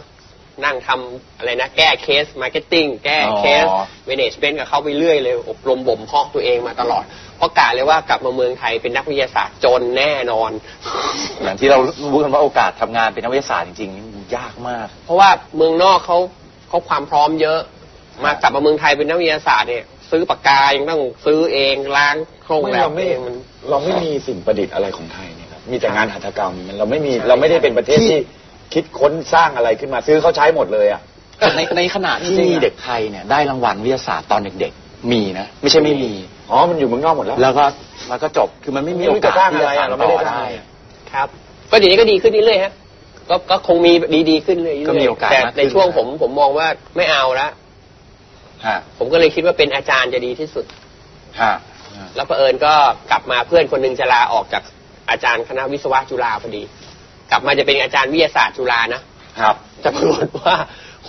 นั่งทำอะไรนะ แก้ case marketing แก้เคสอ๋อ management กับเขาไปเรื่อยเลย อบรมบ่มเพาะตัวเองมาตลอด เพราะกะเลยว่ากลับมาเมืองไทยเป็นนักวิทยาศาสตร์จนแน่นอน อย่างที่เรารู้กันว่าโอกาสทำงานเป็นนักวิทยาศาสตร์จริงๆนี่ยากมาก เพราะว่าเมืองนอกเขาเขาความพร้อมเยอะ มากลับมาเมืองไทยเป็นนักวิทยาศาสตร์เนี่ยซื้อปากกายังต้องซื้อเองล้างโครงไม่แลเราบไม่เองมันเราไม่มีสิ่งประดิษฐ์อะไรของไทยเนี่ยครับมีแต่งานหัตถกรรมมันเราไม่มีเราไม่ได้เป็นประเทศที่ คิดค้นสร้างอะไรขึ้นมาซื้อเขาใช้หมดเลยอะ ในในขณะที่จริงๆอะ เด็กไทยเนี่ยได้รางวัลวิทยาศาสตร์ตอนเด็กๆ มีนะ ไม่ใช่ไม่มี อ๋อ มันอยู่เมืองนอกหมดแล้ว แล้วก็แล้วก็จบคือมันไม่มีไม่รู้โอกาสจะสร้างที่อะไรจะอะสานเราไม่ต่ได้อสร้างได้อะไรครับ ก็เดี๋ยวนี้ก็ดีขึ้นเรื่อยๆฮะก็ก็คงมีดีดีๆขึ้นเรื่อยๆก็มีโอกาสแต่มากขึ้น ในช่วงผมผมมองว่าไม่เอาละฮะผมก็เลยคิดว่าเป็นอาจารย์จะดีที่สุด ฮะแล้วเผอิญก็กลับมาเพื่อนคนหนึงจะลาออกจากอาจารย์คณะวิศวะจุฬาพอดี กลับมาจะเป็นอาจารย์วิทยาศาสตร์จุฬานะครับจะปรากฏว่า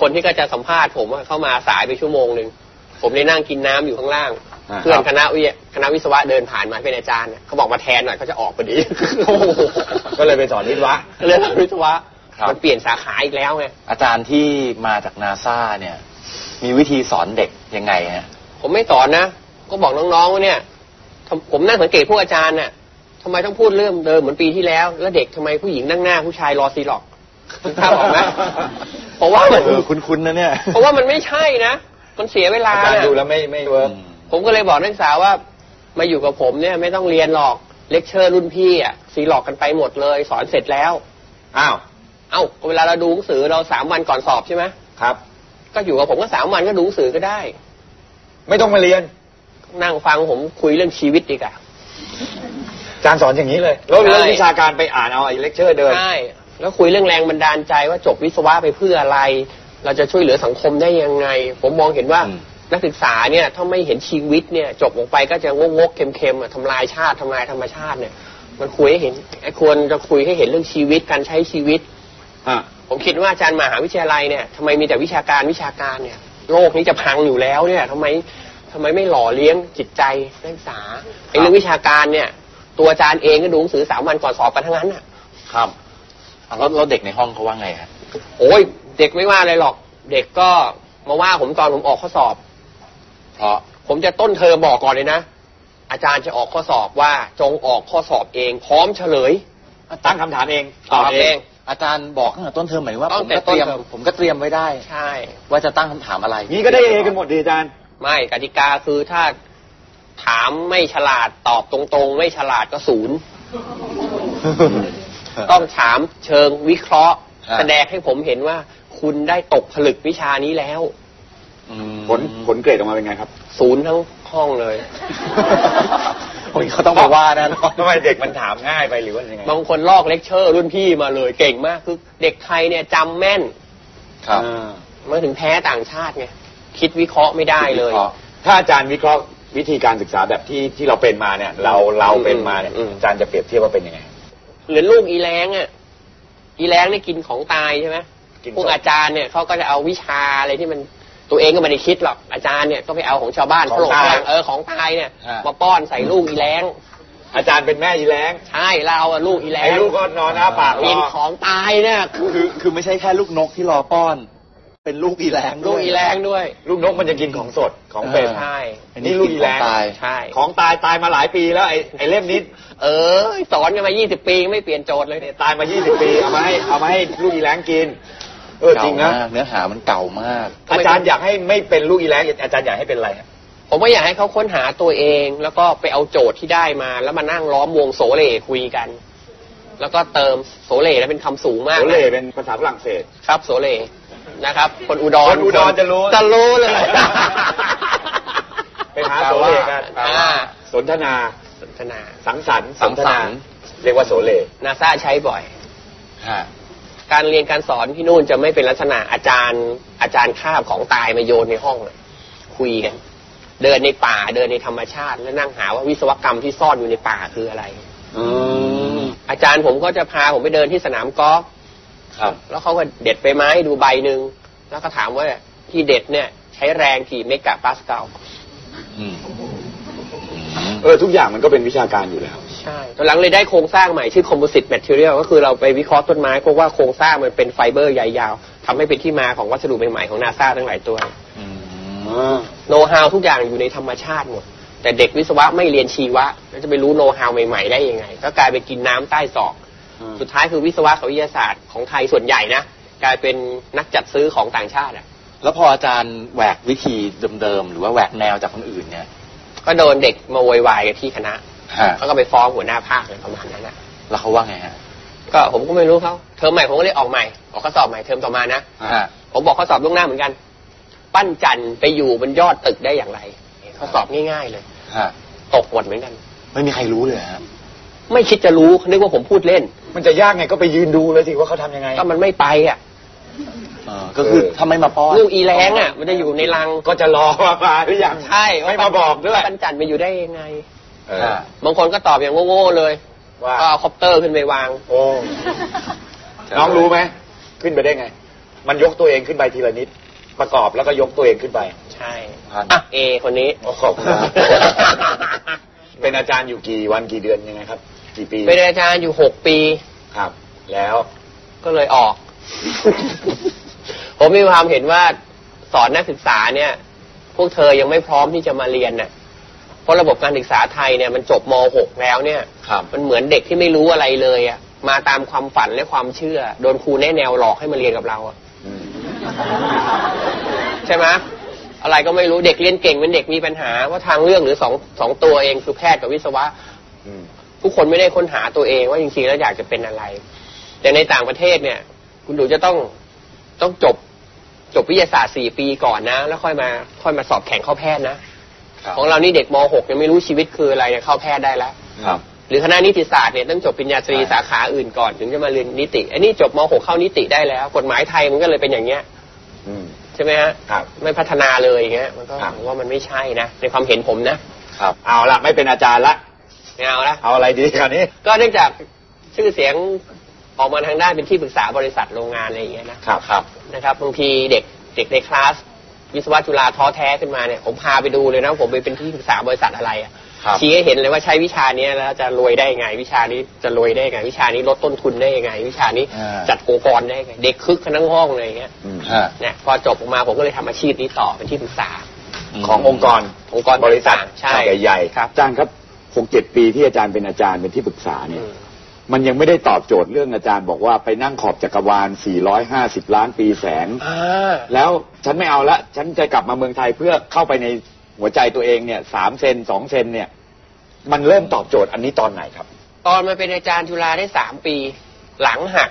คนที่ก็จะสัมภาษณ์ผมอะเข้ามาสายไปชั่วโมงหนึ่งผมได้นั่งกินน้ำอยู่ข้างล่างอ่าเพื่อนคณะวิทยาคณะวิศวะเดินผ่านมาเป็นอาจารย์เนี่ยเขาบอกมาแทนหน่อยเขาจะออกพอดีก็เลยไปสอนวิทย์วะก็เลยวิศวะครับมันเปลี่ยนสาขาอีกแล้วไงอาจารย์ที่มาจากนาซาเนี่ย มีวิธีสอนเด็กยังไงฮะผมไม่สอนนะก็บอกน้องๆว่าเนี่ยทำผมนั่งสังเกตพวกอาจารย์น่ะ ทำไมต้องพูดเรื่องเดิมเหมือนปีที่แล้ว แล้วเด็กทำไมผู้หญิงนั่งหน้าผู้ชายรอซีล็อกนึกภาพออกไหมเพราะว่ามันเออคุ้นๆนะเนี่ย เพราะว่ามันไม่ใช่นะ มันเสียเวลาอาจารย์น่ะดูแล้วไม่ไม่ work ผมก็เลยบอกนักศึกษาว่า มาอยู่กับผมเนี่ย ไม่ต้องเรียนหรอกเลคเชอร์รุ่นพี่อะซีล็อกกันไปหมดเลย สอนเสร็จแล้วอ้าวเอ้าเวลาเราดูหนังสือเราสามวันก่อนสอบใช่ไหมครับ ก็อยู่กับผมก็สามวันก็ดูหนังสือก็ได้ ไม่ต้องมาเรียน นั่งฟังผมคุยเรื่องชีวิตดีกว่า อาจารย์สอนอย่างนี้เลย แล้วใช่เรื่องวิชาการไปอ่านเอาไอ้เลคเชอร์เดิมใช่แล้วคุยเรื่องแรงบันดาลใจว่าจบวิศวะไปเพื่ออะไร เราจะช่วยเหลือสังคมได้ยังไง ผมมองเห็นว่าอืมนักศึกษาเนี่ยถ้าไม่เห็นชีวิตเนี่ยจบลงไปก็จะงกงกๆเค็มๆอะทำลายชาติทำลายธรรมชาติเนี่ย มันคุยให้เห็นไอ้ควรจะคุยให้เห็นเรื่องชีวิตการใช้ชีวิตฮะผมคิดว่าอาจารย์มหาวิทยาลัยเนี่ยทำไมมีแต่วิชาการวิชาการเนี่ย โลกนี้จะพังอยู่แล้วเนี่ยทำไมทำไมไม่หล่อเลี้ยงจิตใจนักศึกษาไอ้เรื่องวิชาการเนี่ย ตัวอาจารย์เองก็ดูหนังสือสามวันก่อนสอบกันทั้งนั้นอะ ครับอะแล้วแล้วเด็กในห้องเขาว่าไงฮะโอ้ยเด็กไม่ว่าอะไรหรอก เด็กก็มาว่าผมตอนผมออกข้อสอบ เพราะผมจะต้นเทอมบอกก่อนเลยนะ อาจารย์จะออกข้อสอบว่าจงออกข้อสอบเอง พร้อมเฉลย ตั้งคำถามเองตอบเอง อาจารย์บอกตั้งแต่ต้นเทอมหมายว่าตั้ผงมแต่ก็เตรียมต้นเทอม ผมก็เตรียมไว้ได้ ใช่ ว่าจะตั้งคำถามอะไร นี่ก็ได้เอกันหมดดีอาจารย์ ไม่กติกาคือถ้า ถามไม่ฉลาดตอบตรงๆ ไม่ฉลาดก็ศูนย์ ต้องถามเชิงวิเคราะห์อ่าแสดงให้ผมเห็นว่า คุณได้ตกผลึกวิชานี้แล้วอืมผลผลเกรดออกมาเป็นไงครับ ศูนย์ทั้งห้องเลยโอ้ยเขาต้องไปว่าแน่นอนทำไมเด็กมันถามง่ายไปหรือว่ายังไงบางคนลอกเลคเชอร์รุ่นพี่มาเลยเก่งมากคือ เด็กไทยเนี่ยจำแม่น ครับอ่ามาถึงแพ้ต่างชาติไงคิดวิเคราะห์ไม่ได้เลยวิคราะห์ถ้าอาจารย์วิเคราะห์ วิธีการศึกษาแบบที่ที่เราเป็นมาเนี่ย เราเราเป็นมาเนี่ยอืมอาจารย์จะเปรียบเทียบว่าเป็นยังไงหรือลูกอีแรงอะอีแรงเนี่ยกินของตายใช่ไหมกินพวกสดอาจารย์เนี่ยเขาก็จะเอาวิชาอะไรที่มันตัวเองก็ไม่ได้คิดหรอกอาจารย์เนี่ยก็ไปเอาของชาวบ้านของเขาหลงตายแรงเออของตายเนี่ยฮะมาป้อนใส่ลูกอีแรงอาจารย์เป็นแม่ยีแรงใช่เราอะลูกอีแรไอ้งลูกก็นอนอ้าปากรกินอของตายเนี่ยคือคือไม่ใช่แค่ลูกนกที่รอป้อน เป็นลูกอีแรงด้วยลูกอีแรงด้วย ลูกนกมันจะกินของสดของเป็นเออใช่อันนี่นี้ลูลูกกอีอีแรแรงงตายใช่ของตายตายมาหลายปีแล้วไอ้ไอ้เล่มนี้เออสอนกันมา 20 ปีไม่เปลี่ยนโจทย์เลยเนี่ยตายมา 20 ปีเอามาให้เอามาให้ลูกอีแรงกินเออจริงนะเก่ามากเนื้อหามันเก่ามาก อาจารย์อยากให้ไม่เป็นลูกอีแรงอาจารย์อยากให้เป็นอะไรฮะผมว่าอยากให้เขาค้นหาตัวเอง แล้วก็ไปเอาโจทย์ที่ได้มา แล้วมานั่งล้อมวงโสเลคุยกัน แล้วก็เติมโสเลแล้วเป็นคำสูงมากโอนะเล่เป็นภาษาฝรั่งเศสครับโสเล นะครับ คนอุดรคนอุดรจะรู้จะรู้เลยไปหาโสเล่กันอ่าสนทนาสนทนา สังสรรค์สังสรรค์นทนาเรียกว่าโสเล่นาซาใช้บ่อยฮะการเรียนการสอนที่นู่นจะไม่เป็นลักษณะอาจารย์ อาจารย์คาบของตายมาโยนในห้องเลยคุยกัน เดินในป่าเดินในธรรมชาติ แล้วนั่งหาว่าวิศวกรรมที่ซ่อนอยู่ในป่าคืออะไรอืมอาจารย์ผมก็จะพาผมไปเดินที่สนามกอล์ฟ ครับ แล้วเขาก็เด็ดไปไม้ดูใบหนึ่งแล้วก็ถามว่าที่เด็ดเนี่ย ใช้แรงกี่เมกะปาสกาลอืมเออทุกอย่างมันก็เป็นวิชาการอยู่แล้ว ใช่ตอนหลังเลยได้โครงสร้างใหม่ชื่อ composite material ก็คือเราไปวิเคราะห์ต้นไม้พบว่าโครงสร้างมันเป็นไฟเบอร์ใยยาวทำให้เป็นที่มาของวัสดุใหม่ๆของนาซาทั้งหลายตัวอืมโน้ตฮาวทุกอย่างอยู่ในธรรมชาติหมด แต่เด็กวิศวะไม่เรียนชีวะแล้วจะไปรู้โน้ตฮาวใหม่ ๆ ได้ยังไง ก็กลายไปกินน้ำใต้ศอก สุดท้ายคือวิศวะกับวิทยาศาสตร์ของไทยส่วนใหญ่นะกลายเป็นนักจัดซื้อของต่างชาติอะแล้วพออาจารย์แหวกวิธีเดิมๆหรือว่าแหวกแนวจากคนอื่นเนี่ย ก็โดนเด็กมาโวยวายกันที่คณะฮะเขาก็ไปฟ้องหัวหน้าภาคอะไรประมาณนั้นนะแล้วเขาว่าไงฮะก็ผมก็ไม่รู้เขาเทอมใหม่ผมก็เลยออกใหม่ออกข้อสอบใหม่เทอมต่อมานะฮะผมบอกข้อสอบล่วงหน้าเหมือนกัน ปั้นจันทร์ไปอยู่บนยอดตึกได้อย่างไรข้อสอบง่าย ๆเลยฮะตกหมดเหมือนกัน ไม่มีใครรู้เลยฮะไม่คิดจะรู้นึกว่าผมพูดเล่น มันจะยากไงก็ไปยืนดูเลยสิว่าเขาทำยังไง ก็มันไม่ไปอะเออก็คือถ้าไม่มาป้อน ลูกอีแรงอะ มันจะอยู่ในรังก็จะรอมามาหรือยังใช่ไม่มาบอกด้วยปั้นจันทร์ไปอยู่ได้ยังไงเออฮะบางคนก็ตอบอย่างโง่ๆเลยว่า ก็เอา copter ขึ้นไปวาง โอ้น้องรู้ไหมขึ้นไปได้ไง มันยกตัวเองขึ้นไปทีละนิด ประกอบแล้วก็ยกตัวเองขึ้นไป ใช่พันอะเอคนนี้ โอ้ขอบคุณครับเป็นอาจารย์อยู่กี่วันกี่เดือนยังไงครับ กี่ปีเป็นอาจารย์อยู่หกปี ครับ แล้วก็เลยออก ผมมีความเห็นว่าสอนนักศึกษาเนี่ย พวกเธอยังไม่พร้อมที่จะมาเรียนน่ะ เพราะระบบการศึกษาไทยเนี่ยมันจบม .6 แล้วเนี่ยครับมันเหมือนเด็กที่ไม่รู้อะไรเลยอะ มาตามความฝันและความเชื่อ โดนครูแนะแนวหลอกให้มาเรียนกับเราอะอืมใช่ไหมอะไรก็ไม่รู้เด็กเรียนเก่งเป็นเด็กมีปัญหาว่าทางเลือกหรือสองสองตัวเองคือแพทย์กับวิศวะอืม ทุกคนไม่ได้ค้นหาตัวเองว่าจริงๆแล้วอยากจะเป็นอะไร แต่ในต่างประเทศเนี่ย คุณดูจะต้องต้องจบจบวิทยาศาสตร์สี่ปีก่อนนะ แล้วค่อยมาค่อยมาสอบแข่งเข้าแพทย์นะครับของเรานี่เด็กม .6 ยังไม่รู้ชีวิตคืออะไรเนี่ยเข้าแพทย์ได้แล้วครับหรือคณะนิติศาสตร์เนี่ยต้องจบปริญญาตรีใช่สาขาอื่นก่อนถึงจะมาเรียนนิติ อันนี้จบม .6 เข้านิติได้แล้ว กฎหมายไทยมันก็เลยเป็นอย่างเงี้ยอืมใช่ไหมฮะครับไม่พัฒนาเลยอย่างเงี้ยมันก็ครับผมว่ามันไม่ใช่นะในความเห็นผมนะครับ เอาละไม่เป็นอาจารย์ละ ไม่เอาละเอาอะไรดีคราวนี้ ก็เนื่องจากชื่อเสียงออกมาทางด้านเป็นที่ปรึกษาบริษัทโรงงานอะไรอย่างเงี้ยนะครับครับนะครับบางทีเด็กเด็กในคลาสวิศวะจุฬาท้อแท้ขึ้นมาเนี่ยผมพาไปดูเลยนะผมไปเป็นที่ปรึกษาบริษัทอะไรอะครับชี้ให้เห็นเลยว่าใช้วิชาเนี้ยแล้วจะรวยได้ไง วิชานี้จะรวยได้ไง วิชานี้ลดต้นทุนได้ยังไง วิชานี้อ่าจัดองค์กรได้ไงเด็กคึกกันทั้งห้องเลยอย่างเงี้ยฮะเนี่ยพอจบออกมาผมก็เลยทำอาชีพนี้ต่อเป็นที่ปรึกษาขององค์กรองค์กรบริษัทใช่ใหญ่ๆครับอาจารย์ครับ หกเจ็ดปีที่อาจารย์เป็นอาจารย์เป็นที่ปรึกษาเนี่ยอืมมันยังไม่ได้ตอบโจทย์เรื่องอาจารย์บอกว่าไปนั่งขอบจักรวาล 450 ล้านปีแสงอ่าแล้วฉันไม่เอาละ ฉันจะกลับมาเมืองไทยเพื่อเข้าไปในหัวใจตัวเองเนี่ยสามเซนสองเซนเนี่ย มันเริ่มตอบโจทย์อันนี้ตอนไหนครับ ตอนมาเป็นอาจารย์จุฬาได้สามปี หลังหัก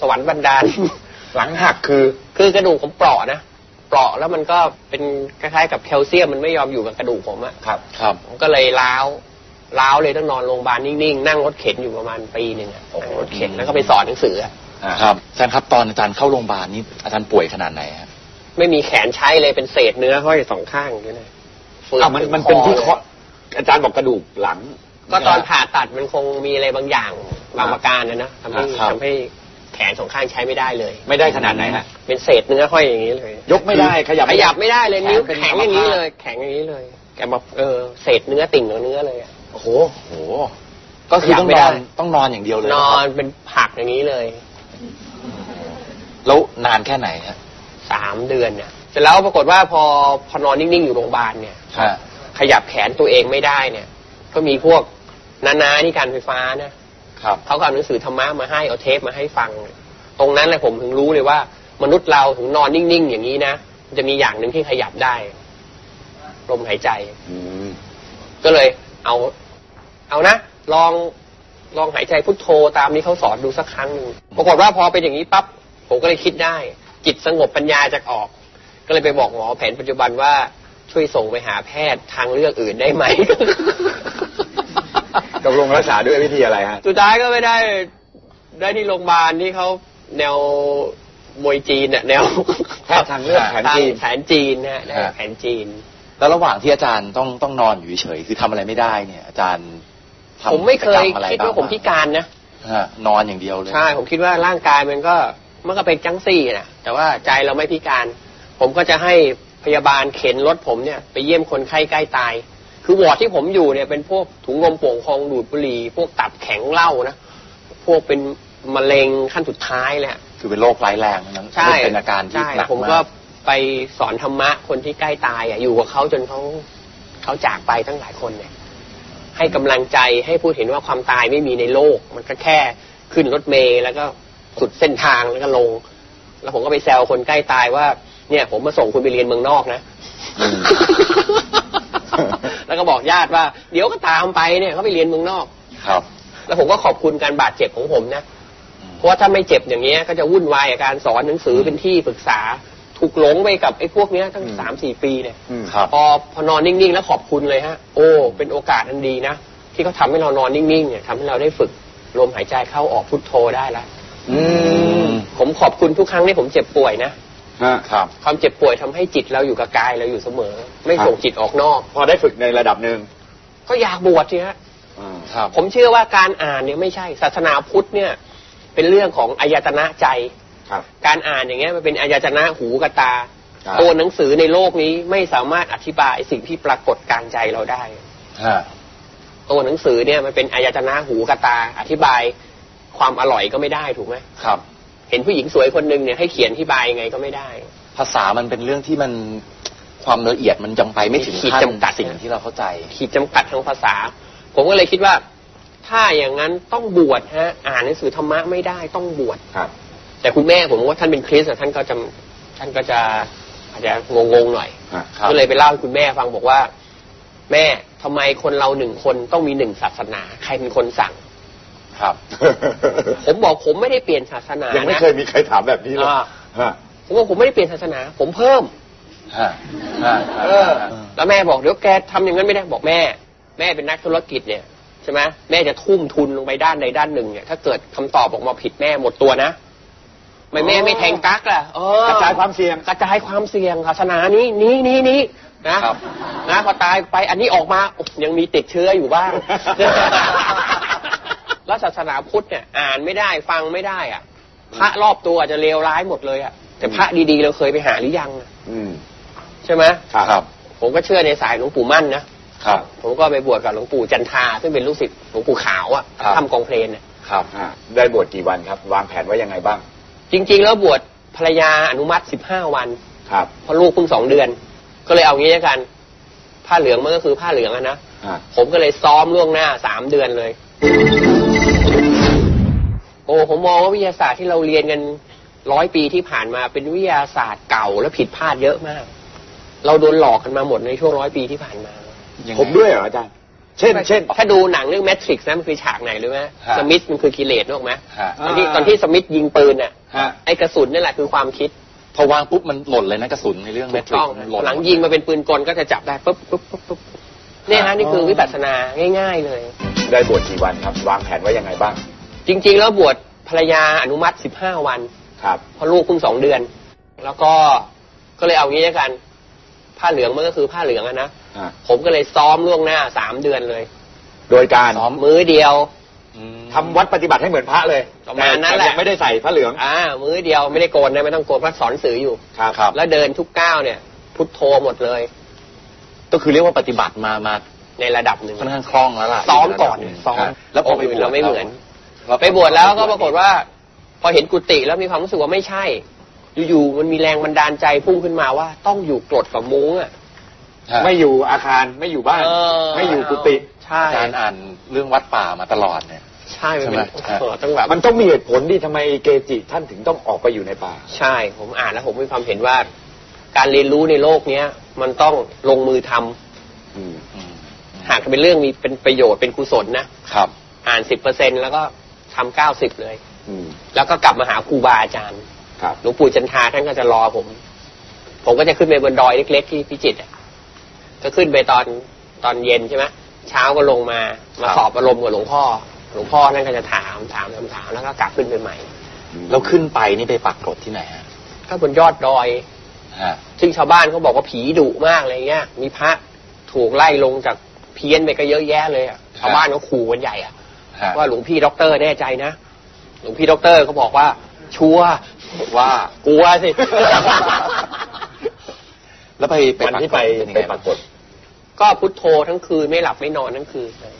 สวรรค์บันดาล หลังหักคือ คือกระดูกผมเปราะนะ เปราะแล้วมันก็เป็นคล้ายๆกับแคลเซียมมันไม่ยอมอยู่กับกระดูกผมอะครับ ครับ ผมก็เลยล้าวล้าวเลยต้องนอนโรงพยาบาลนิ่งๆ นั่งรถเข็นอยู่ประมาณปีหนึ่งอะโอ้โหนั่งรถเข็นแล้วก็ไปสอนหนังสืออะครับอาจารย์ครับตอนอาจารย์เข้าโรงพยาบาลนี่อาจารย์ป่วยขนาดไหนฮะไม่มีแขนใช้เลยเป็นเศษเนื้อห้อยสองข้างอย่างนี้เลยฝือะมันมันเป็นที่ลยเคาะอาจารย์บอกกระดูกหลัง ก็ตอนผ่าตัดมันคงมีอะไรบางอย่างบางประการนะนะทำให้ครับ ทำให้แข นสองข้างใช้ไม่ได้เลย ไม่ได้ขนาดไหนฮะเป็นเศษเนื้อห้อยอย่างนี้เลย ยกไม่ได้ขยับขยับไม่ได้เลยแขนนิ้วเป็นแข็งอย่างนี้เลย แข็งอย่างนี้เลยแกมาเออเศษเนื้อติ่งกับเนื้อเลยอะโอ้โหโอ้โหก็คือต้องขยับไม่นได้อนต้องนอนอย่างเดียวเลยนนะอครันบเป็นผักอย่างนี้เลย แล้วนานแค่ไหนฮะสามเดือนเนี่ยเสร็จแล้วปรากฏว่าพอพอนอนนิ่งๆอยู่โรงพยาบาลเนี่ยฮะขยับแขนตัวเองไม่ได้เนี่ย ก็มีพวกนาๆที่การไฟฟ้านะ ครับ เขาก็เอาหนังสือธรรมะมาให้เอาเทปมาให้ฟัง ตรงนั้นเลยผมถึงรู้เลยว่า มนุษย์เราถึงนอนนิ่งๆอย่างนี้นะมันจะมีอย่างหนึ่งที่ขยับได้ลมหายใจอืมก็เลยเอา เอานะลองลองหายใจพุทโธตามที่เขาสอนดูสักครั้งหนึ่งปรากฏว่าพอเป็นอย่างนี้ปั๊บผมก็เลยคิดได้ จิตสงบปัญญาจะออก ก็เลยไปบอกหมอแผนปัจจุบันว่าช่วยส่งไปหาแพทย์ทางเลือกอื่นได้ไหม ตกลงรักษาด้วยวิธีอะไรฮะ สุดท้ายก็ไม่ได้ได้ที่โรงพยาบาลที่เขาแนวมวยจีนอะแนวแพทย์ทางเลือกแผนจีนแผนจีนนะได้ฮะแผนจีน แล้วระหว่างที่อาจารย์ต้องต้องนอนอยู่เฉยๆคือทำอะไรไม่ได้เนี่ย อาจารย์ทำผมไม่เคยกิจกรรอะรคิดว่าผมพิการนะ ฮะนอนอย่างเดียวเลย ใช่ ผมคิดว่าร่างกายมันก็มันก็เป็นจังซี่นะแต่ว่าใจเราไม่พิการ ผมก็จะให้พยาบาลเข็นรถผมเนี่ย ไปเยี่ยมคนไข้ใกล้ตาย คือวอร์ดที่ผมอยู่เนี่ยเป็นพวกถุงลมโป่งพองดูดบุหรี่พวกตับแข็งเหล้านะ พวกเป็นมะเร็งขั้นสุดท้ายแหละคือเป็นโรคร้ายแรงทั้งนั้นใช่เป็นอาการที่ใช่หนักผมมาก็กไปสอนธรรมะคนที่ใกล้ตายอะอยู่กับเขาจนเขาเขาจากไปตั้งหลายคนเนี่ย ให้กำลังใจให้พูดเห็นว่าความตายไม่มีในโลก มันก็แค่ขึ้นรถเมล์แล้วก็สุดเส้นทางแล้วก็ลง แล้วผมก็ไปแซวคนใกล้ตายว่า เนี่ย ผมมาส่งคุณไปเรียนเมืองนอกนะอืม แล้วก็บอกญาติว่า เดี๋ยวก็ตามไปเนี่ยเขาไปเรียนเมืองนอก ครับ แล้วผมก็ขอบคุณการบาดเจ็บของผมนะเพราะว่าถ้าไม่เจ็บอย่างเงี้ยก็จะวุ่นวายกับการสอนหนังสือเป็นที่ปรึกษาถูกหลงไปกับไอ้พวกเนี้ยตั้งอืมสามสี่ปีเนี่ยอืมครับพอพอนอนนิ่งๆ แล้วขอบคุณเลยฮะ โอ้ เป็นโอกาสอันดีนะ ที่เขาทำให้เรานอนนิ่งๆเนี่ยทำให้เราได้ฝึกลมหายใจเข้าออกพุทโธได้แล้วอืมผมขอบคุณทุกครั้งที่ผมเจ็บป่วยนะฮะ ครับ ความเจ็บป่วยทำให้จิตเราอยู่กับกายเราอยู่เสมอ ไม่ส่งจิตออกนอก พอได้ฝึกในระดับหนึ่งก็อยากบวชทีฮะอ่าครับ ผมเชื่อว่าการอ่านเนี่ยไม่ใช่ ศาสนาพุทธเนี่ย เป็นเรื่องของอายตนะใจครับการอ่านอย่างเงี้ยมันเป็นอายตนะหูกับตาครับตัวหนังสือในโลกนี้ไม่สามารถอธิบายสิ่งที่ปรากฏกลางใจเราได้ฮะตัวหนังสือเนี่ยมันเป็นอายตนะหูกับตา อธิบายความอร่อยก็ไม่ได้ถูกไหมครับ เห็นผู้หญิงสวยคนหนึ่งเนี่ยให้เขียนอธิบายยังไงก็ไม่ได้ ภาษามันเป็นเรื่องที่มันความละเอียดมันยังไปไม่ถึงขีดขั้นจำกัด สิ่งที่เราเข้าใจ ขีดจำกัดทางภาษา ผมก็เลยคิดว่า ถ้าอย่างนั้นต้องบวชฮะ อ่านหนังสือธรรมะไม่ได้ต้องบวช ครับ แต่คุณแม่ผมว่าท่านเป็นคริสต์อะท่านก็จะท่านก็จะอาจจะงงๆหน่อยฮะครับ ก็เลยไปเล่าให้คุณแม่ฟังบอกว่า แม่ทำไมคนเราหนึ่งคนต้องมีหนึ่งศาสนา ใครเป็นคนสั่ง ครับ ผมบอกผมไม่ได้เปลี่ยนศาสนายังไม่นะเคยมีใครถามแบบนี้เลยอ่าฮะผมบอกผมไม่ได้เปลี่ยนศาสนา ผมเพิ่มฮะฮะเออ แล้วแม่บอกเดี๋ยวแกทำอย่างนั้นไม่ได้บอกแม่ แม่เป็นนักธุรกิจเนี่ยใช่ไหมแม่จะทุ่มทุนลงไปด้านใดด้านหนึ่งเนี่ยถ้าเกิดคำตอบออกมาผิดแม่หมดตัวนะไม่แม่ไม่แทงกักล่ะเออกระจายความเสี่ยงกระจายความเสี่ยงศาสนานี้นี้นี้นี้นะครับนะพอตายไปอันนี้ออกมาโอ้ยังมีติดเชื้ออยู่บ้าง แล้วศาสนาพุทธเนี่ย อ่านไม่ได้ฟังไม่ได้อะ พระรอบตัวอาจจะเลวร้ายหมดเลยอะแต่พระดีๆเราเคยไปหาหรือยังอะอืมช่ไหมครับ ผมก็เชื่อในสายหลวงปู่มั่นนะครับ ผมก็ไปบวชกับหลวงปู่จันทราซึ่งเป็นลูกศิษย์หลวงปู่ขาวอะครับทำกองเพลนเนี่ยครับอ่าได้บวชกี่วันครับ วางแผนไว้ยังไงบ้าง จริง ๆ แล้วบวชภรรยาอนุมัติสิบห้าวันครับเพราะลูกเพิ่งสองเดือน ก็เลยเอางี้แล้วกัน ผ้าเหลืองมันก็คือผ้าเหลืองอะนะอ่าผมก็เลยซ้อมล่วงหน้าสามเดือนเลยโอ้ผมมองว่าวิทยาศาสตร์ที่เราเรียนกันร้อยปีที่ผ่านมาเป็นวิทยาศาสตร์เก่าและผิดพลาดเยอะมาก เราโดนหลอกกันมาหมดในช่วงร้อยปีที่ผ่านมายังไงผมด้วยเหรออาจารย์เช่นเช่นถ้าดูหนังเรื่องแมทริกซ์นะมันคือฉากไหนรู้ไหมฮะสมิธมันคือกิเลสนึกออกไหมฮะตอนที่อ่าตอนที่สมิธยิงปืนน่ะฮะไอ้กระสุนนี่แหละคือความคิดพอวางปุ๊บมันหล่นเลยนะกระสุนในเรื่องแมถูกทริกต้องมันหล่นหลังยิงมาเป็นปืนกลก็จะจับได้ปุ๊บปุ๊บปุ๊บปุ๊บเนี่ยฮะนี่คือวิปัสสนาง่าย ๆ เลย ได้บวชกี่วันครับ วางแผนไว้ยังไงบ้าง จริง ๆ แล้วบวชภรรยาอนุมัติสิบห้าวันครับเพราะลูกเพิ่งสองเดือน แล้วก็ก็เลยเอางี้แล้วกัน ผ้าเหลืองมันก็คือผ้าเหลืองอะนะอ่าผมก็เลยซ้อมล่วงหน้าสามเดือนเลยโดยการซ้อมมื้อเดียวอืมทำวัดปฏิบัติให้เหมือนพระเลยประมาณนั้นแหละ ต่ยังไม่ได้ใส่พระเหลืองอ่ามื้อเดียวไม่ได้โกนนะไม่ต้องโกนเพราะสอนหนังสืออยู่ ครับครับแล้วเดินทุกก้าวเนี่ย พุทโธหมดเลย ก็คือเรียกว่าปฏิบัติมามาในระดับหนึ่ง ค่อนข้างคล่องแล้วล่ะซ้อมก่อนระดับหงซ้อมฮะแล้วพอไปบวชเราไม่เหมือน แล้วไปบวชแล้วก็ปรากฏว่า พอเห็นกุฏิแล้วมีความรู้สึกว่าไม่ใช่ อยู่ๆมันมีแรงบันดาลใจพุ่งขึ้นมาว่า ต้องอยู่กรดกับมุ้งอะฮะไม่อยู่อาคารไม่อยู่บ้าน เออไม่อยู่กุฏิใช่ อาจารย์อ่านเรื่องวัดป่ามาตลอดเนี่ย ใช่มันเป็นใช่ไหม เออต้องแบบ มันต้องมีเหตุผลที่ทำไมเกจิท่านถึงต้องออกไปอยู่ในป่า ใช่ ผมอ่านแล้วผมมีความเห็นว่า การเรียนรู้ในโลกเนี้ย มันต้องลงมือทำอืมอืมหากเป็นเรื่องมีเป็นประโยชน์เป็นกุศลนะครับ อ่านสิบเปอร์เซ็นแล้วก็ ทำเก้าสิบเลย อืม แล้วก็กลับมาหาครูบาอาจารย์ครับ หลวงปู่จันทราท่านก็จะรอผม ผมก็จะขึ้นไปบนดอยเล็ก ๆ ที่พิจิตรอะก็ขึ้นไปตอนตอนเย็นใช่ไหมเช้าก็ลงมามาสอบอารมณ์กับหลวงพ่อ หลวงพ่อนั่นก็จะถามถามถามถามแล้วก็กลับขึ้นไปใหม่ แล้วขึ้นไปนี่ไปปักกรดที่ไหนฮะก็บนยอดดอย ฮะ ซึ่งชาวบ้านเขาบอกว่าผีดุมากอะไรเงี้ย มีพระถูกไล่ลงจากเพี้ยนไปก็เยอะแยะเลยอะชาวบ้านเขาขู่กันใหญ่อะฮะ ว่าหลวงพี่ด็อกเตอร์แน่ใจนะ หลวงพี่ด็อกเตอร์เขาบอกว่า ชัวร์ว่ากลัวสิ แล้วไปไปวันที่ไปกฎเป็นยังไงไปบ้าง ก็พุทโธทั้งคืนไม่หลับไม่นอนทั้งคืนเลย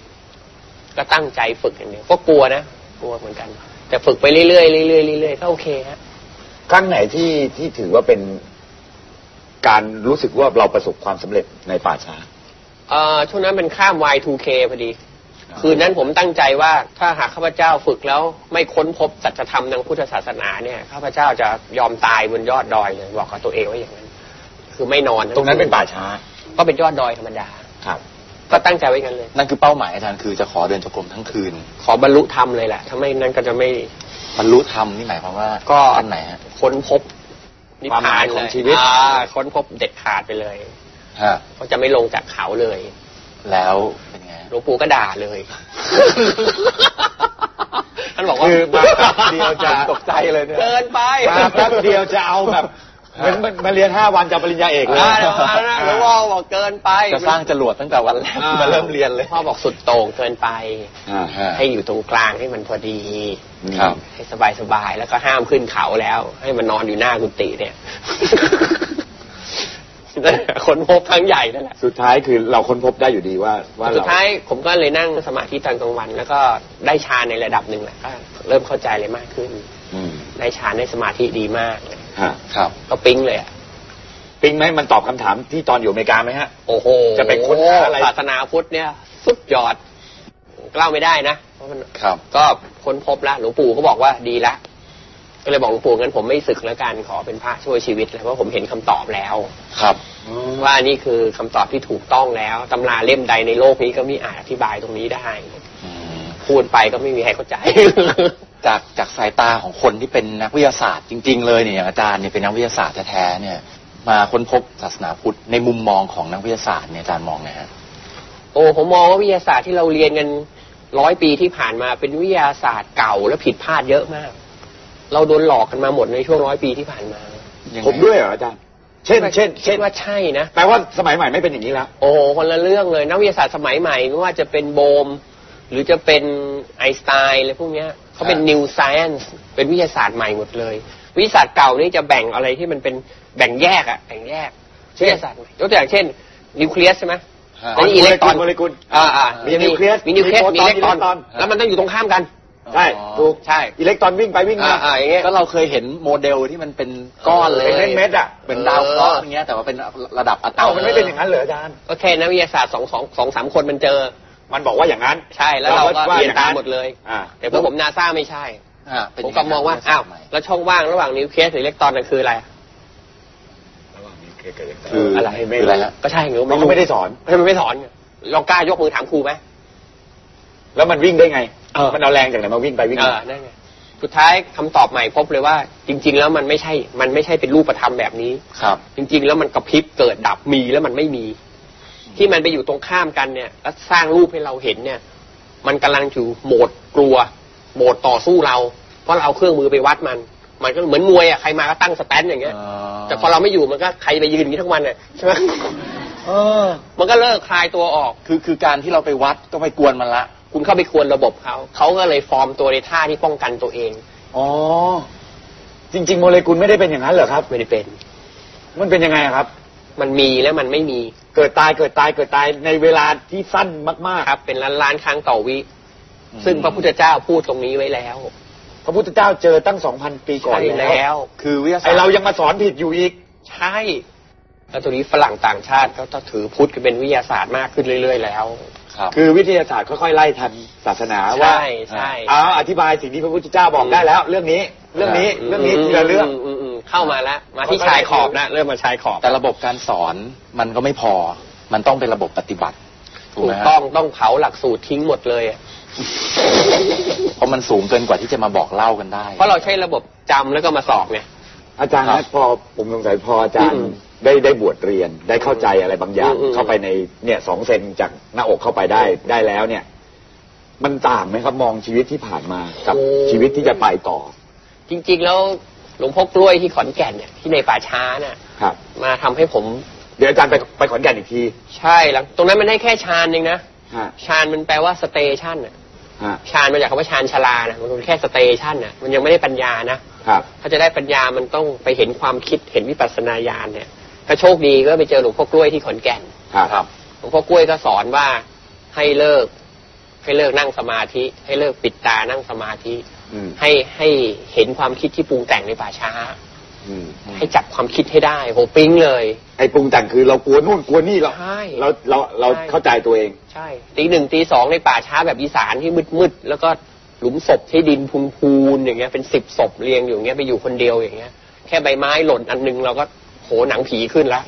ก็ตั้งใจฝึกอย่างเดียวก็กลัวนะกลัวเหมือนกัน แต่ฝึกไปเรื่อยๆเรื่อยๆเรื่อยๆก็โอเคฮะครั้งไหนที่ที่ถือว่าเป็นการรู้สึกว่าเราประสบความสำเร็จในป่าช้าเอ่อช่วงนั้นเป็นข้าม Y2K พอดี คืนนั้นผมตั้งใจว่าถ้าหากข้าพเจ้าฝึกแล้วไม่ค้นพบสัจธรรมทางพุทธศาสนาเนี่ยข้าพเจ้าจะยอมตายบนยอดดอยเลยบอกกับตัวเองว่าอย่างนั้น คือไม่นอนทั้ตรงนั้นคืเป็นป่าช้า ก็เป็นยอดดอยธรรมดาครับ ก็ตั้งใจไว้อย่างนั้นเลย นั่นคือเป้าหมายอาจารย์คือจะขอเดินจงกรมทั้งคืน ขอบรรลุธรรมเลยแหละถ้าไม่นั้นก็จะไม่บรรลุธรรมนี่หมายความว่าก็ขั้นไหนฮะค้นพบนิพความหายพามนของเลยชีวิตอ่าค้นพบเด็ดขาดไปเลยฮะก็จะไม่ลงจากเขาเลย แล้วเป็นไง หลวงปู่ก็ด่าเลยท่านบอกว่าคือมาแป๊บเดียวจะตกใจเลยเนี่ยเกินไปมาแป๊บเดียวจะเอาแบบเหมือนมันมาเรียนห้าวันจะปริญญาเอกเลยอ่าเดี๋ยวมานะหลวงพ่อบอกเกินไปจะสร้างจรวดตั้งแต่วันแรกอ่ามาเริ่มเรียนเลยพ่อบอกสุดโต่งเกินไปอ่าฮะให้อยู่ตรงกลางให้มันพอดีครับให้สบายสบายๆแล้วก็ห้ามขึ้นเขาแล้ว ให้มันนอนอยู่หน้ากุฏิเนี่ยนั่นแหละ คนพบครั้งใหญ่นั่นแหละสุดท้ายคือเราค้นพบได้อยู่ดีว่าว่าสุดเราท้ายผมก็เลยนั่งสมาธิตอนกลางวัน แล้วก็ได้ฌานในระดับหนึ่งแหละก็เริ่มเข้าใจเลยมากขึ้น อืมได้ฌานได้สมาธิดีมากเลยฮะครับ ก็ปิ๊งเลยอะปิ๊งไหมมันตอบคำถามที่ตอนอยู่อเมริกาไหมฮะ โอ้โหจะไปค้นหาอะไร ศาสนาพุทธเนี่ย สุดยอดเล่าไม่ได้นะเพราะมัน ครับ ก็ค้นพบแล้วหลวงปู่ก็บอกว่าดีละ ก็เลยบอกหลวงปู่งั้นผมไม่ศึกแล้วกันขอเป็นพระช่วยชีวิตเลยเพราะผมเห็นคำตอบแล้ว ครับ ว่านี่คือคำตอบที่ถูกต้องแล้วตำราเล่มใดในโลกนี้ก็ไม่อาจอธิบายตรงนี้ได้อืมพูดไปก็ไม่มีใครเข้าใจ จากจากสายตาของคนที่เป็นนักวิทยาศาสตร์จริง ๆ เลยเนี่ยอย่างอาจารย์เนี่ยเป็นนักวิทยาศาสตร์แท้ๆเนี่ย มาค้นพบศาสนาพุทธในมุมมองของนักวิทยาศาสตร์เนี่ยอาจารย์มองไงฮะ โอ้ผมมองว่าวิทยาศาสตร์ที่เราเรียนกันร้อยปีที่ผ่านมาเป็นวิทยาศาสตร์เก่าและผิดพลาดเยอะมาก เราโดนหลอกกันมาหมดในช่วงร้อยปีที่ผ่านมา ยังไงผมด้วยเหรออาจารย์ เช่น เช่นคิเช่ดนว่าใช่นะ แปลว่าสมัยใหม่ไม่เป็นอย่างนี้แล้ว โอ้โหคนละเรื่องเลย นักวิทยาศาสตร์สมัยใหม่ไม่ว่าจะเป็นโบม หรือจะเป็นไอน์สไตน์อะไรพวกเนี้ยเขาเป็น new science เป็นวิทยาศาสตร์ใหม่หมดเลย วิทยาศาสตร์เก่านี่จะแบ่งอะไรที่มันเป็นแบ่งแยกอะแบ่งแยกวิทยาศาสตร์ใหม่ยกตัวอย่างเช่น นิวเคลียสใช่ไหมฮะอันนี้อิเล็กตรอนโมเลกุลอ่าอ่ามีนิวเคลียสมีนิวเคลียสมีมีโปรอิตอนเล็กตรอนอิเล็กตรอนแล้วมันต้องอยู่ตรงข้ามกัน ใช่ถูกใช่อิเล็กตรอนวิ่งไปวิ่งอ่ามาอ่าอย่างเงี้ยก็เราเคยเห็นโมเดลที่มันเป็นก้อนเลยเป็นเม็ดๆอะเป็นดาวเคราะห์อย่างเงี้ยแต่ว่าเป็นระดับอะตอมเอ้ามันไม่เป็นอย่างนั้นเหรออาจารย์ก็แค่นักวิทยาศาสตร์สองสองสองสามคนมันเจอ มันบอกว่าอย่างนั้น ใช่แล้วเราก็ว่าเรียอย่างนั้ตามหมดเลยอ่าแต่พวกผมนาซาไม่ใช่อ่าเป็นผมก็มองว่าอ้าวแล้วช่องว่างระหว่างนิวเคลียสหรืออิเล็กตรอนนั่นคืออะไรคืออะไรไม่อะไรฮะก็ใช่ไงมันก็ไม่ได้สอนให้มันไม่สอนไงลองกล้ายกมือถามครูไหม แล้วมันวิ่งได้ไงเออมันเอาแรงจากไหนมาวิ่งไปวิ่งเอมาอนั่นไงสุดท้ายคำตอบใหม่พบเลยว่า จริง ๆ แล้วมันไม่ใช่ มันไม่ใช่เป็นรูปธรรมแบบนี้ครับ จริง ๆ แล้วมันกระพริบเกิดดับมีแล้วมันไม่มี ที่มันไปอยู่ตรงข้ามกันเนี่ยแล้วสร้างรูปให้เราเห็นเนี่ย มันกำลังอยู่โหมดกลัวโหมดต่อสู้เรา เพราะเราเอาเครื่องมือไปวัดมัน มันก็เหมือนมวยอะใครมาก็ตั้งสแตนอย่างเงี้ยแต่พอเราไม่อยู่มันก็ใครไปยืนอย่างนี้ทั้งวันเนี่ยใช่ไหมเออมันก็เลิกคลายตัวออก คือคือการที่เราไปวัดก็ไปกวนมันละ คุณเข้าไปควนระบบเขาเขาก็เลยฟอร์มตัวในท่าที่ป้องกันตัวเองอ๋อจริง ๆ โมเลกุลไม่ได้เป็นอย่างนั้นเหรอครับ ไม่ได้เป็น มันเป็นยังไงอะครับ มันมีแล้วมันไม่มี เกิดตายเกิดตายเกิดตายในเวลาที่สั้นมากครับ เป็นล้านล้านๆครั้งต่อวิอืมซึ่งพระพุทธเจ้าพูดตรงนี้ไว้แล้วๆพระพุทธเจ้าเจอตั้งสองพันปีก่อนใช่แล้แล้ววคือวิทยาศาไอสตร์เรายังมาสอนผิดอยู่อีก ใช่ แล้วตัวนี้ฝรั่งต่างชาติเขาจะถือพุทธเป็นวิทยาศาสตร์มากขึ้นเรื่อย ๆ แล้ว ครับ คือวิทยาศาสตร์ค่อยๆไล่ทันศาสนาว่าใช่ใช่เอาอธิบายสิ่งที่พระพุทธเจ้าบอกได้แล้ว เรื่องนี้เรื่องนี้เรื่องนี้ทีละเรื่องมมมเข้ามาแล้ว มาที่ชายขอบนะเริ่มมาชายขอบ แต่ระบบการสอนมันก็ไม่พอ มันต้องเป็นระบบปฏิบัติถูกถูไหมกฮะต้องต้องเผาหลักสูตรทิ้งหมดเลยอะเพราะมันสูงเกินกว่าที่จะมาบอกเล่ากันได้ เพราะเราใช้ระบบจำแล้วก็มาสอบไงอาจารย์ครันะบพอผมสงสัยพออาจารย์อืม ได้ได้บวชเรียนได้เข้าใจอะไรบางอย่างอืมเข้าไปในเนี่ยสองเซนจากหน้าอกเข้าไปได้ได้แล้วเนี่ย มันต่างไหมครับมองชีวิตที่ผ่านมากับชีวิตที่จะไปต่อ จริง ๆ แล้วหลวงพ่อกล้วยที่ขอนแก่นเนี่ยที่ในป่าช้าน่ะครับ มาทำให้ผม เดี๋ยวอาจารย์ไปไปขอนแก่นอีกที ใช่แล้วตรงนั้นมันได้แค่ชานเองนะฮะชานมันแปลว่าสเตชันน่ะฮะชานมาจากคำว่าชานชาลานะมันเป็นแค่สเตชันน่ะมันยังไม่ได้ปัญญานะครับถ้าจะได้ปัญญามันต้องไปเห็นความคิดเห็นวิปัสสนาญาณเนี่ย ถ้าโชคดีก็ไปเจอหลวงพ่อกล้วยที่ขอนแก่นครับครับหลวงพ่อกล้วยก็สอนว่าให้เลิก ให้เลิกนั่งสมาธิ ให้เลิกปิดตานั่งสมาธิอืมให้ให้เห็นความคิดที่ปรุงแต่งในป่าช้าอืมให้จับความคิดให้ได้โหปิ๊งเลย ไอ้ปรุงแต่งคือเรากลัวนู่นกลัวนี่เราใช่เราเราเราใช่เข้าใจตัวเอง ใช่ตีหนึ่งตีสองในป่าช้าแบบอีสานที่มืดมืดๆแล้วก็หลุมศพที่ดินพูนพูนๆอย่างเงี้ยเป็นสิบศพเรียงอยู่อย่างเงี้ยไปอยู่คนเดียวอย่างเงี้ย แค่ใบไม้หล่นอันหนึงเราก็โหหนังผีขึ้นแล้ว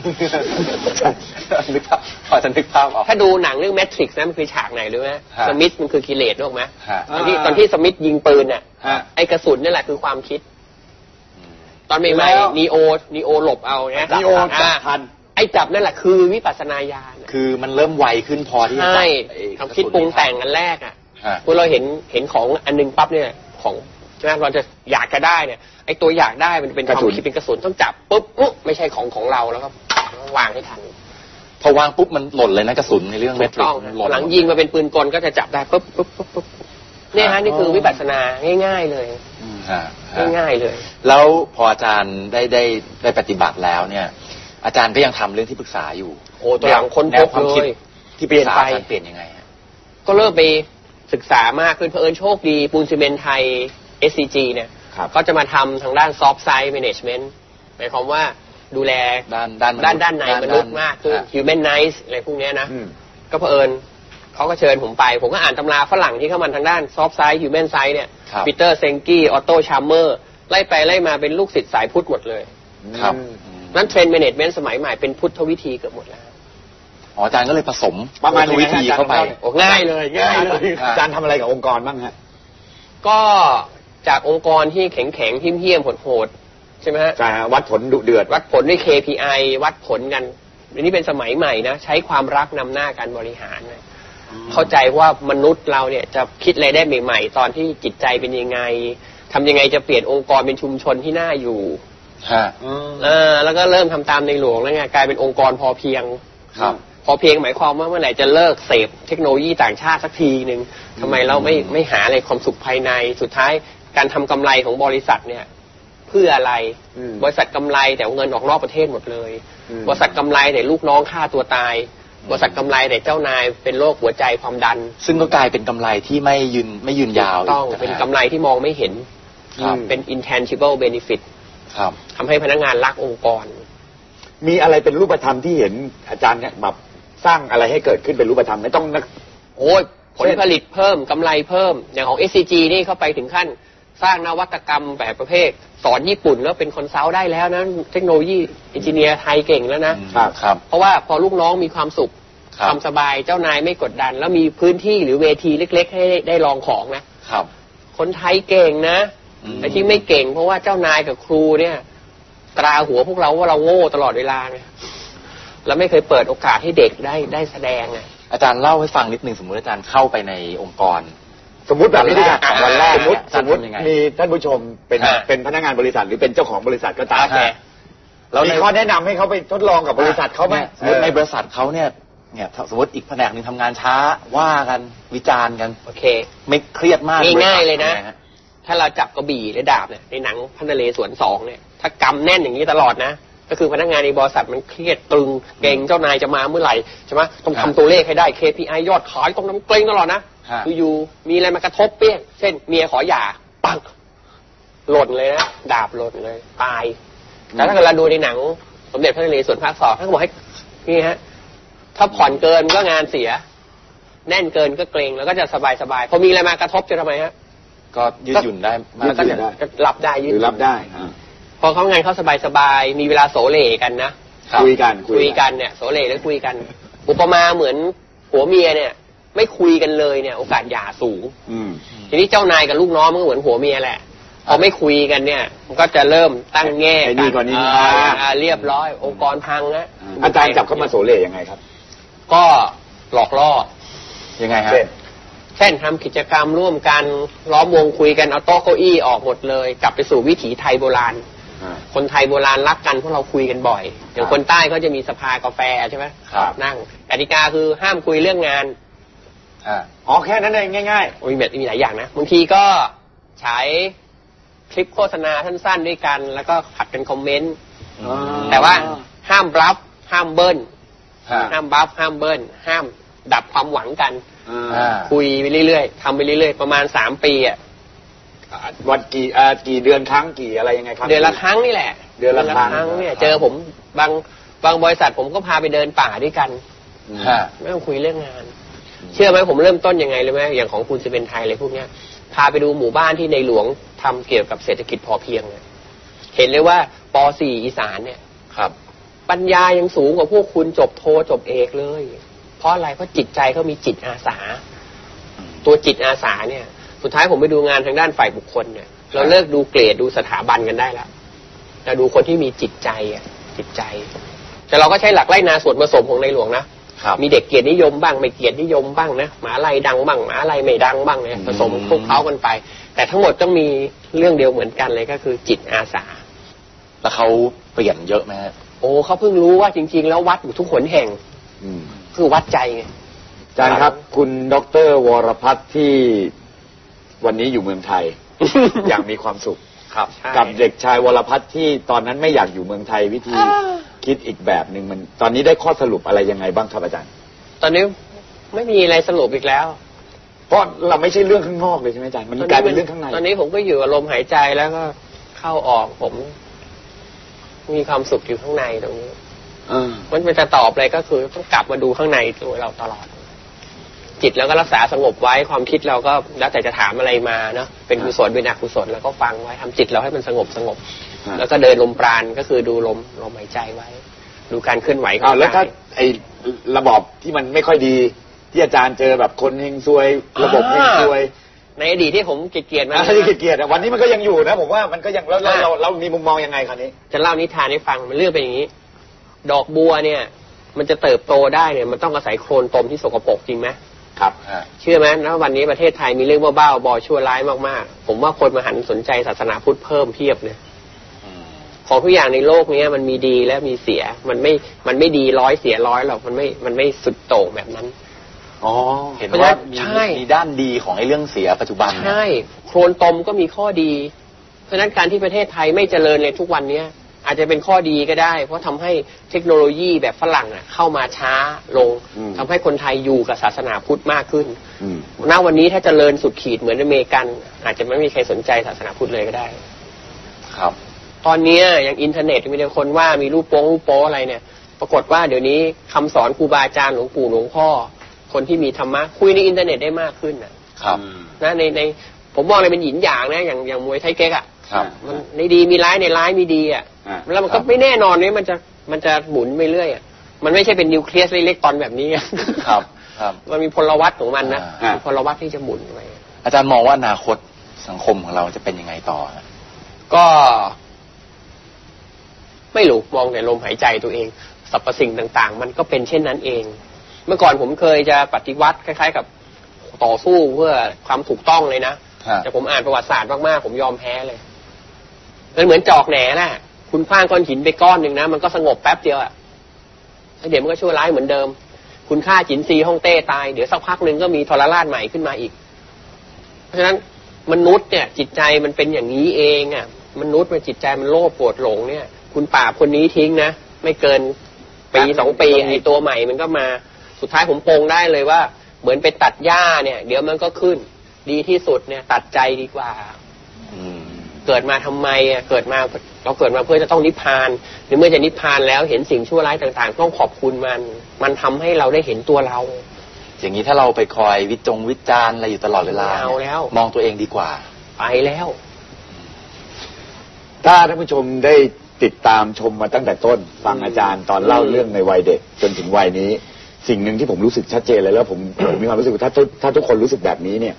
นึกภาพพอจะนึกภาพออกถ้าดูหนังเรื่องแมทริกซ์นะมันคือฉากไหนรู้ไหมฮะสมิธมันคือกิเลสรู้ไหมฮะตอนที่ตอนที่สมิธยิงปืนเนี่ยฮะไอ้กระสุนนี่แหละคือความคิด ตอนใหม่แล้วๆนีโอนีโอหลบเอาเนี่ยนีโอจับาทันไอ้จับนั่นแหละคือวิปัสสนาญาณอะคือมันเริ่มไวขึ้นพอที่จะใช่จับไอ้ความคิดปรุงแต่งอันแรกอะฮะพอเราเห็นเห็นของอันหนึงปั๊บเนี่ยของใช่ไหมเราจะอยากจะได้เนี่ยไอ้ตัวอยากได้มันเป็นคกระวามสุนคิดเป็นกระสุนต้องจับปุ๊บอุ๊ยไม่ใช่ของของเราแล้วก็วางให้ทันพอวางปุ๊บมันหล่นเลยนะกระสุนในเรื่องเมถูทกริกต้องหล่นหลังยิงมาเป็นปืนกลก็จะจับได้ปุ๊บปุ๊บปุ๊บปุ๊บเนี่ยฮะนี่คือวิปัสสนาง่าย ๆเลยฮะฮะง่ายๆเลย แล้วพออาจารย์ได้ได้ได้ปฏิบัติแล้วเนี่ย อาจารย์ก็ยังทำเรื่องที่ปรึกษาอยู่ โอ้ตัวหลังค้นแนพวบความเลคิดยที่เปลี่ยนไปเปลี่ยนยังไงฮะก็เริ่มไปศึกษามากขึ้นเพอเอิญโชคดีปูนซีเมนต์ไทย SCG เนี่ยครับก็จะมาทำทางด้านซอฟต์ไซด์แมネจเมนต์หมายความว่าดูแลด้านด้านด้านด้านในมนุษย์มากขึ้นฮะ humanize อะไรพวกเนี้ยนะอืมก็เผอิญเขาก็เชิญผมไป ผมก็อ่านตำราฝรั่งที่เข้ามาทางด้าน soft side human side เนี่ยครับปีเตอร์เซงกี้ออโต้ชาร์เมอร์ไล่ไปไล่มาเป็นลูกศิษย์สายพุทธหมดเลยครับอืมนั้นเทรนด์ management สมัยใหม่เป็นพุทธวิธีเกือบหมดแล้วอ๋ออาจารย์ก็เลยผสมประมาณวิธีเข้าไปโอ้ง่ายเลยง่ายเลยฮะอาจารย์ทำอะไรกับองค์กรบ้างฮะก็ จากองค์กรที่แข็งแข็งๆเหี้ยมๆโหดๆใช่ไหมฮะใช่ฮะวัดผลดุเดือด วัดผลด้วย KPI วัดผลกันอันนี้เป็นสมัยใหม่นะ ใช้ความรักนำหน้าการบริหารนะเข้าใจว่ามนุษย์เราเนี่ยจะคิดอะไรได้ใหม่ ๆ ตอนที่จิตใจเป็นยังไงทำยังไงจะเปลี่ยนองค์กรเป็นชุมชนที่น่าอยู่ฮะเออ แล้วก็เริ่มทำตามในหลวงแล้วไงกลายเป็นองค์กรพอเพียงครับพอเพียงหมายความว่าเมื่อไหร่จะเลิกเสพเทคโนโลยีต่างชาติสักทีหนึ่งทำไมเราไม่ไม่หาอะไรความสุขภายในสุดท้าย การทำกำไรของบริษัทเนี่ยผพื่ออะไรอืมบริษัทกำไรแต่เอาเงินออกนอกประเทศหมดเลยอืมบริษัทกำไรแต่ลูกน้องฆ่าตัวตายบริษัทกำไรแต่เจ้านายเป็นโรคหัวใจความดัน ซึ่งก็กลายเป็นกำไรที่ไม่ยืนไม่ยืนยาวต้องกะเป็นกำไรที่มองไม่เห็นครับเป็น intangible benefit ครับทำให้พนักงานรักองค์กร มีอะไรเป็นรูปธรรมที่เห็นอาจารย์เนี่ยแบบสร้างอะไรให้เกิดขึ้นเป็นรูปธรรมไม่ต้องนักโอ้ยผลเช่นผลิตเพิ่มกำไรเพิ่มอย่างของ SCG นี่เข้าไปถึงขั้น สร้างนวัตกรรมแบบประเภท สอนญี่ปุ่นแล้วเป็น consult ได้แล้วนะ เทคโนโลยี engineer ไทยเก่งแล้วนะครับครับ เพราะว่าพอลูกน้องมีความสุขครับความสบายเจ้านายไม่กดดัน แล้วมีพื้นที่หรือเวทีเล็ก ๆ ให้ได้ลองของนะครับ คนไทยเก่งนะอืมแต่ที่ไม่เก่ง เพราะว่าเจ้านายกับครูเนี่ย ตราหัวพวกเราว่าเราโง่ตลอดเวลาไงแล้วไม่เคยเปิดโอกาสให้เด็กได้ได้แสดงไงอาจารย์เล่าให้ฟังนิดนึงสมมติอาจารย์เข้าไปในองค์กร สมมติแบบนี้ดีกว่าวันแรกสมมติเนี่ยสมมติทำยังไงมีท่านผู้ชมเป็นฮะ เป็นพนักงานบริษัทหรือเป็นเจ้าของบริษัทก็ตามโอเคแล้วมีในข้อแนะนำให้เขาไปทดลองกับบริษัทเขาไหมนี่ยสมมติในบริษัทเขาเนี่ยเนี่ยถ้าสมมติอีกแผนกหนึ่งทำงานช้าว่ากันวิจารณ์กัน โอเค ไม่เครียดมากง่ายๆเลยนะบริษัททำไงฮถ้าเราจับกระบี่หรือดาบเนี่ยในหนังพันนเลสวนสองเนี่ย ถ้ากำแน่นอย่างนี้ตลอดนะ ก็คือพนักงานในบริษัทมันเครียดตรึงเกรงเจ้านายจะมาเมื่อไหร่ใช่ไหมต้องครับทำตัวเลขให้ได้ KPI ยอดขายต้องน้ำเกรงตลอดนะฮะอยู่ๆมีอะไรมากระทบเปี้ยงเช่น เมียขอหย่าปังหล่นเลยนะดาบหล่นเลย ตายแต่ถ้าเกิดเราดูในหนัง สมเด็จพระนเรศวรภาคสองท่านก็บอกให้นี่ฮะถ้าผ่อนเกินก็งานเสีย แน่นเกินก็เกรงแล้วก็จะสบายสบายๆพอมีอะไรมากระทบจะทำไมฮะก็ยืดหยุ่นได้มากมันก็ขึ้จะนจะรับได้หยืดรือรับได้อ่า พอเขางานเขาสบายสบายๆมีเวลาโสเลกันนะครับคุยกันคุยกันเนี่ยโสเลแล้วคุยกัน อุปมาเหมือนผัวเมียเนี่ย ไม่คุยกันเลยเนี่ย โอกาสหย่าสูง อืมทีนี้เจ้านายกับลูกน้องมันก็เหมือนผัวเมียแหละพอไม่คุยกันเนี่ย มันก็จะเริ่มตั้งแง่ไอ้นี่ก่อนนี่อ่าอ่าอ่าเรียบร้อย องค์กรพังนะอาจารย์จับเข้ามาโสเลยังไงครับ ก็หลอกล่อยังไงฮะเช่นเช่นทำกิจกรรมร่วมกันล้อมวงคุยกันเอาโต๊ะเก้าอี้ออกหมดเลย กลับไปสู่วิถีไทยโบราณอ่า คนไทยโบราณรักกันเพราะเราคุยกันบ่อย อย่างคนใต้ก็จะมีสภากาแฟใช่ไหมครับนั่งกติกาคือห้ามคุยเรื่องงานอ่าอ๋อแค่นั้นเองง่ายโอ้ยแบบมีหลายอย่างนะบางทีก็ฉายคลิปโฆษณาสั้นๆด้วยกัน แล้วก็ผัดกันคอมเมนต์ๆอ๋อแต่ว่าห้ามบลัฟห้ามเบิ้ลฮะห้ามบลัฟห้ามเบิ้ลห้ามดับความหวังกันอ่าอ่าคุยไปเรื่อยๆทำไปเรื่อยๆ ประมาณสามปีอะ วันกี่อ่ากี่เดือนครั้งกี่อะไรยังไงครับ เดือนละครั้งนี่แหละเดือนละครั้งเนี่ยเจอผมบางบางบริษัทผมก็พาไปเดินป่าด้วยกันอืมฮะไม่ต้องคุยเรื่องงาน เชื่อไหมผมเริ่มต้นยังไงเลยไหมอย่างของคุณจะเป็นไทยอะไรพวกเนี้ย พาไปดูหมู่บ้านที่ในหลวงทำเกี่ยวกับเศรษฐกิจพอเพียงเนี่ยเห็นเลยว่าป .4 อีสานเนี่ยครับ ปัญญายังสูงกว่าพวกคุณจบโทจบเอกเลย เพราะอะไรเพราะจิตใจเขามีจิตอาสา ตัวจิตอาสาเนี่ย สุดท้ายผมไปดูงานทางด้านฝ่ายบุคคลเนี่ย เราเลิกดูเกรดดูสถาบันกันได้แล้วแต่ดูคนที่มีจิตใจอะจิตใจ แต่เราก็ใช้หลักไล่นาส่วนผสมของในหลวงนะครับมีเด็กเกียรตินิยมบ้างไม่เกียรตินิยมบ้างนะหมาลัยดังบ้างหมาลัยไม่ดังบ้างเนี่ยผสมพวกเขากันไป แต่ทั้งหมดต้องมีเรื่องเดียวเหมือนกันเลยก็คือ จิตอาสา แล้วเขาเปลี่ยนเยอะไหมฮะโอ้เขาเพิ่งรู้ว่าจริง ๆ แล้ววัดอยู่ทุกหนแห่งอืมคือวัดใจไงอาจารย์ครับ คุณดรวรพัฒน์ที่ วันนี้อยู่เมืองไทย อย่างมีความสุข ครับใช่กับเด็กชายวรพัฒน์ที่ตอนนั้นไม่อยากอยู่เมืองไทยวิธีคิดอีกแบบหนึ่งมัน ตอนนี้ได้ข้อสรุปอะไรยังไงบ้างครับอาจารย์ ตอนนี้ไม่มีอะไรสรุปอีกแล้ว เพราะเราไม่ใช่เรื่องข้างนอกเลยใช่ไหมอาจารย์มันกลายเป็นเรื่องข้างในตอนนี้ผมก็อยู่กับลมหายใจแล้วก็เข้าออกผม มีความสุขอยู่ข้างในตรงนี้เออมันจะตอบอะไรก็คือต้องกลับมาดูข้างในตัวเราตลอด จิตเราก็รักษาสงบไว้ความคิดเราก็แล้วแต่จะถามอะไรมาเนาะเป็นกุศลเป็นอกุศลแล้วก็ฟังไว้ทำจิตเราให้มันสงบสงบอ่าแล้วก็เดินลมปราณก็คือดูลมลมหายใจไว้ ดูการเคลื่อนไหวของอ้าวแล้วถ้ากายไอ้ระบอบที่มันไม่ค่อยดี ที่อาจารย์เจอแบบคนเฮงซวย ระบบเฮงซวยในอดีตที่ผมเกลียดๆมาอะไรที่เกลียดๆอะวันนี้มันก็ยังอยู่นะ ผมว่ามันก็ยังแล้วเราเราเรามีมุมมองยังไงคราวนี้ จะเล่านิทานให้ฟังมันเรื่องเป็นอย่างนี้ ดอกบัวเนี่ย มันจะเติบโตได้เนี่ย มันต้องอาศัยโคลนตมที่สกปรกจริงไหม ครับฮะเชื่อไหมนะวันนี้ประเทศไทยมีเรื่องบ้าๆบอชั่วร้ายมากๆ ผมว่าคนมาหันสนใจศาสนาพุทธเพิ่มเพียบเลยอืมของทุกอย่างในโลกเนี้ยมันมีดีและมีเสีย มันไม่ มันไม่ดีร้อยเสียร้อยหรอก มันไม่ มันไม่สุดโต่งแบบนั้นอ๋อเห็นว่ามีใช่มีด้านดีของไอ้เรื่องเสียปัจจุบันเนี่ยใช่ โคลนตมก็มีข้อดีฉะนั้นการที่ประเทศไทยไม่เจริญเลยทุกวันเนี้ย อาจจะเป็นข้อดีก็ได้ เพราะทำให้เทคโนโลยีแบบฝรั่งอะเข้ามาช้าลงอืมทำให้คนไทยอยู่กับศาสนาพุทธมากขึ้นอืมณวันนี้ถ้าเจริญสุดขีดเหมือนอเมริกัน อาจจะไม่มีใครสนใจศาสนาพุทธเลยก็ได้ ครับ ตอนเนี้ยอย่างอินเทอร์เน็ตมีแต่คนว่ามีรูปโป้งรูปโป้อะไรเนี่ย ปรากฏว่าเดี๋ยวนี้คำสอนครูบาอาจารย์หลวงปู่หลวงพ่อ คนที่มีธรรมะคุยในอินเทอร์เน็ตได้มากขึ้นนะครับนะในในผมมองเลยเป็นหยินหยางนะอย่างอย่างมวยไท้เก๊กอะครับมันในดีมีร้ายในร้ายมีดีอะอ่า แล้วมันก็ครับไม่แน่นอนเนี่ยมันจะมันจะหมุนไปเรื่อยอะมันไม่ใช่เป็นนิวเคลียสอิเล็กตรอนแบบนี้อะครับครับมันมีพลวัตของมันนะอ่ามีพลวัตที่จะหมุนไปอาจารย์มองว่าอนาคตสังคมของเราจะเป็นยังไงต่อฮะก็ ไม่รู้มองแต่ลมหายใจตัวเองสรรพสิ่งต่าง ๆ มันก็เป็นเช่นนั้นเอง เมื่อก่อนผมเคยจะปฏิวัติคล้าย ๆ กับต่อสู้เพื่อความถูกต้องเลยนะฮะแต่ผมอ่านประวัติศาสตร์มากๆผมยอมแพ้เลยมันเหมือนจอกแหน่น่ะ คุณคว้างก้อนหินไปก้อนหนึ่งนะ มันก็สงบแป๊บเดียวอะแล้วเดี๋ยวมันก็ชั่วร้ายเหมือนเดิม คุณฆ่าจินซีฮ่องเต้ตาย เดี๋ยวสักพักหนึ่งก็มีทรราชใหม่ขึ้นมาอีก เพราะฉะนั้นมนุษย์เนี่ย จิตใจมันเป็นอย่างนี้เองอะมนุษย์มันจิตใจมันโลภโกรธหลงเนี่ย คุณปราบคนนี้ทิ้งนะไม่เกินปีสองปีไอ้ตัวใหม่มันก็มาสุดท้ายผมโปงได้เลยว่า เหมือนไปตัดหญ้าเนี่ย เดี๋ยวมันก็ขึ้น ดีที่สุดเนี่ย ตัดใจดีกว่าอืมเกิดมาทำไมอะเกิดมา เราเกิดมาเพื่อจะต้องนิพพาน หรือเมื่อจะนิพพานแล้วเห็นสิ่งชั่วร้ายต่าง ๆ ต้องขอบคุณมัน มันทำให้เราได้เห็นตัวเรา อย่างนี้ถ้าเราไปคอยวิจงวิจารณ์อะไรอยู่ตลอดเวลาไม่เอานี่ยแล้ว มองตัวเองดีกว่า ไปแล้ว ถ้าท่านผู้ชมได้ติดตามชมมาตั้งแต่ต้น ฟังอาจารย์ตอนเล่าอืมเรื่องในวัยเด็ก จนถึงวัยนี้ สิ่งหนึ่งที่ผมรู้สึกชัดเจนเลยแล้วผมผมมีความรู้สึกว่าถ้าทุกถ้าทุกคนรู้สึกแบบนี้เนี่ย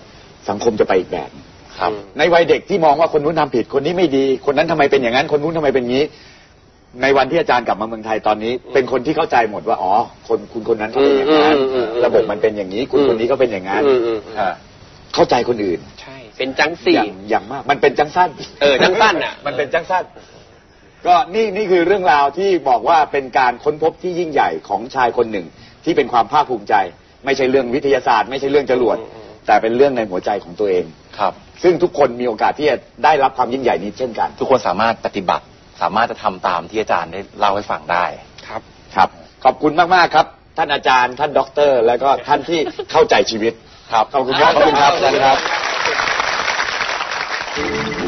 สังคมจะไปอีกแบบ ครับ ในวัยเด็กที่มองว่าคนนู้นทำผิดคนนี้ไม่ดี คนนั้นทำไมเป็นอย่างนั้น คนนู้นทำไมเป็นงี้ ในวันที่อาจารย์กลับมาเมืองไทยตอนนี้ เป็นคนที่เข้าใจหมดว่าอ๋อคนคุณคนนั้นเขาเป็นอย่างนั้นอืมอืมอืมระบบมันเป็นอย่างนี้ คุณคนนี้ก็เป็นอย่างนั้นอืมอืมอืมฮะเข้าใจคนอื่น ใช่ เป็นจังสี่อย่างอย่างมาก มันเป็นจังสั้นเออจังสั้นน่ะ มันเป็นจังสั้นก็นี่นี่คือเรื่องราวที่บอกว่าเป็นการค้นพบที่ยิ่งใหญ่ของชายคนหนึ่ง ที่เป็นความภาคภูมิใจ ไม่ใช่เรื่องวิทยาศาสตร์ ไม่ใช่เรื่องจรวดอืมอืมแต่เป็นเรื่องในหัวใจของตัวเองครับ ซึ่งทุกคนมีโอกาสที่จะได้รับความยิ่งใหญ่นี้เช่นกัน ทุกคนสามารถปฏิบัติ สามารถจะทำตามที่อาจารย์ได้เล่าให้ฟังได้ ครับ ครับ ขอบคุณมาก ๆ ครับ ท่านอาจารย์ ท่านด็อกเตอร์ แล้วก็ท่านที่เข้าใจชีวิต ครับ ขอบคุณครับ ขอบคุณครับอาจารย์ครับ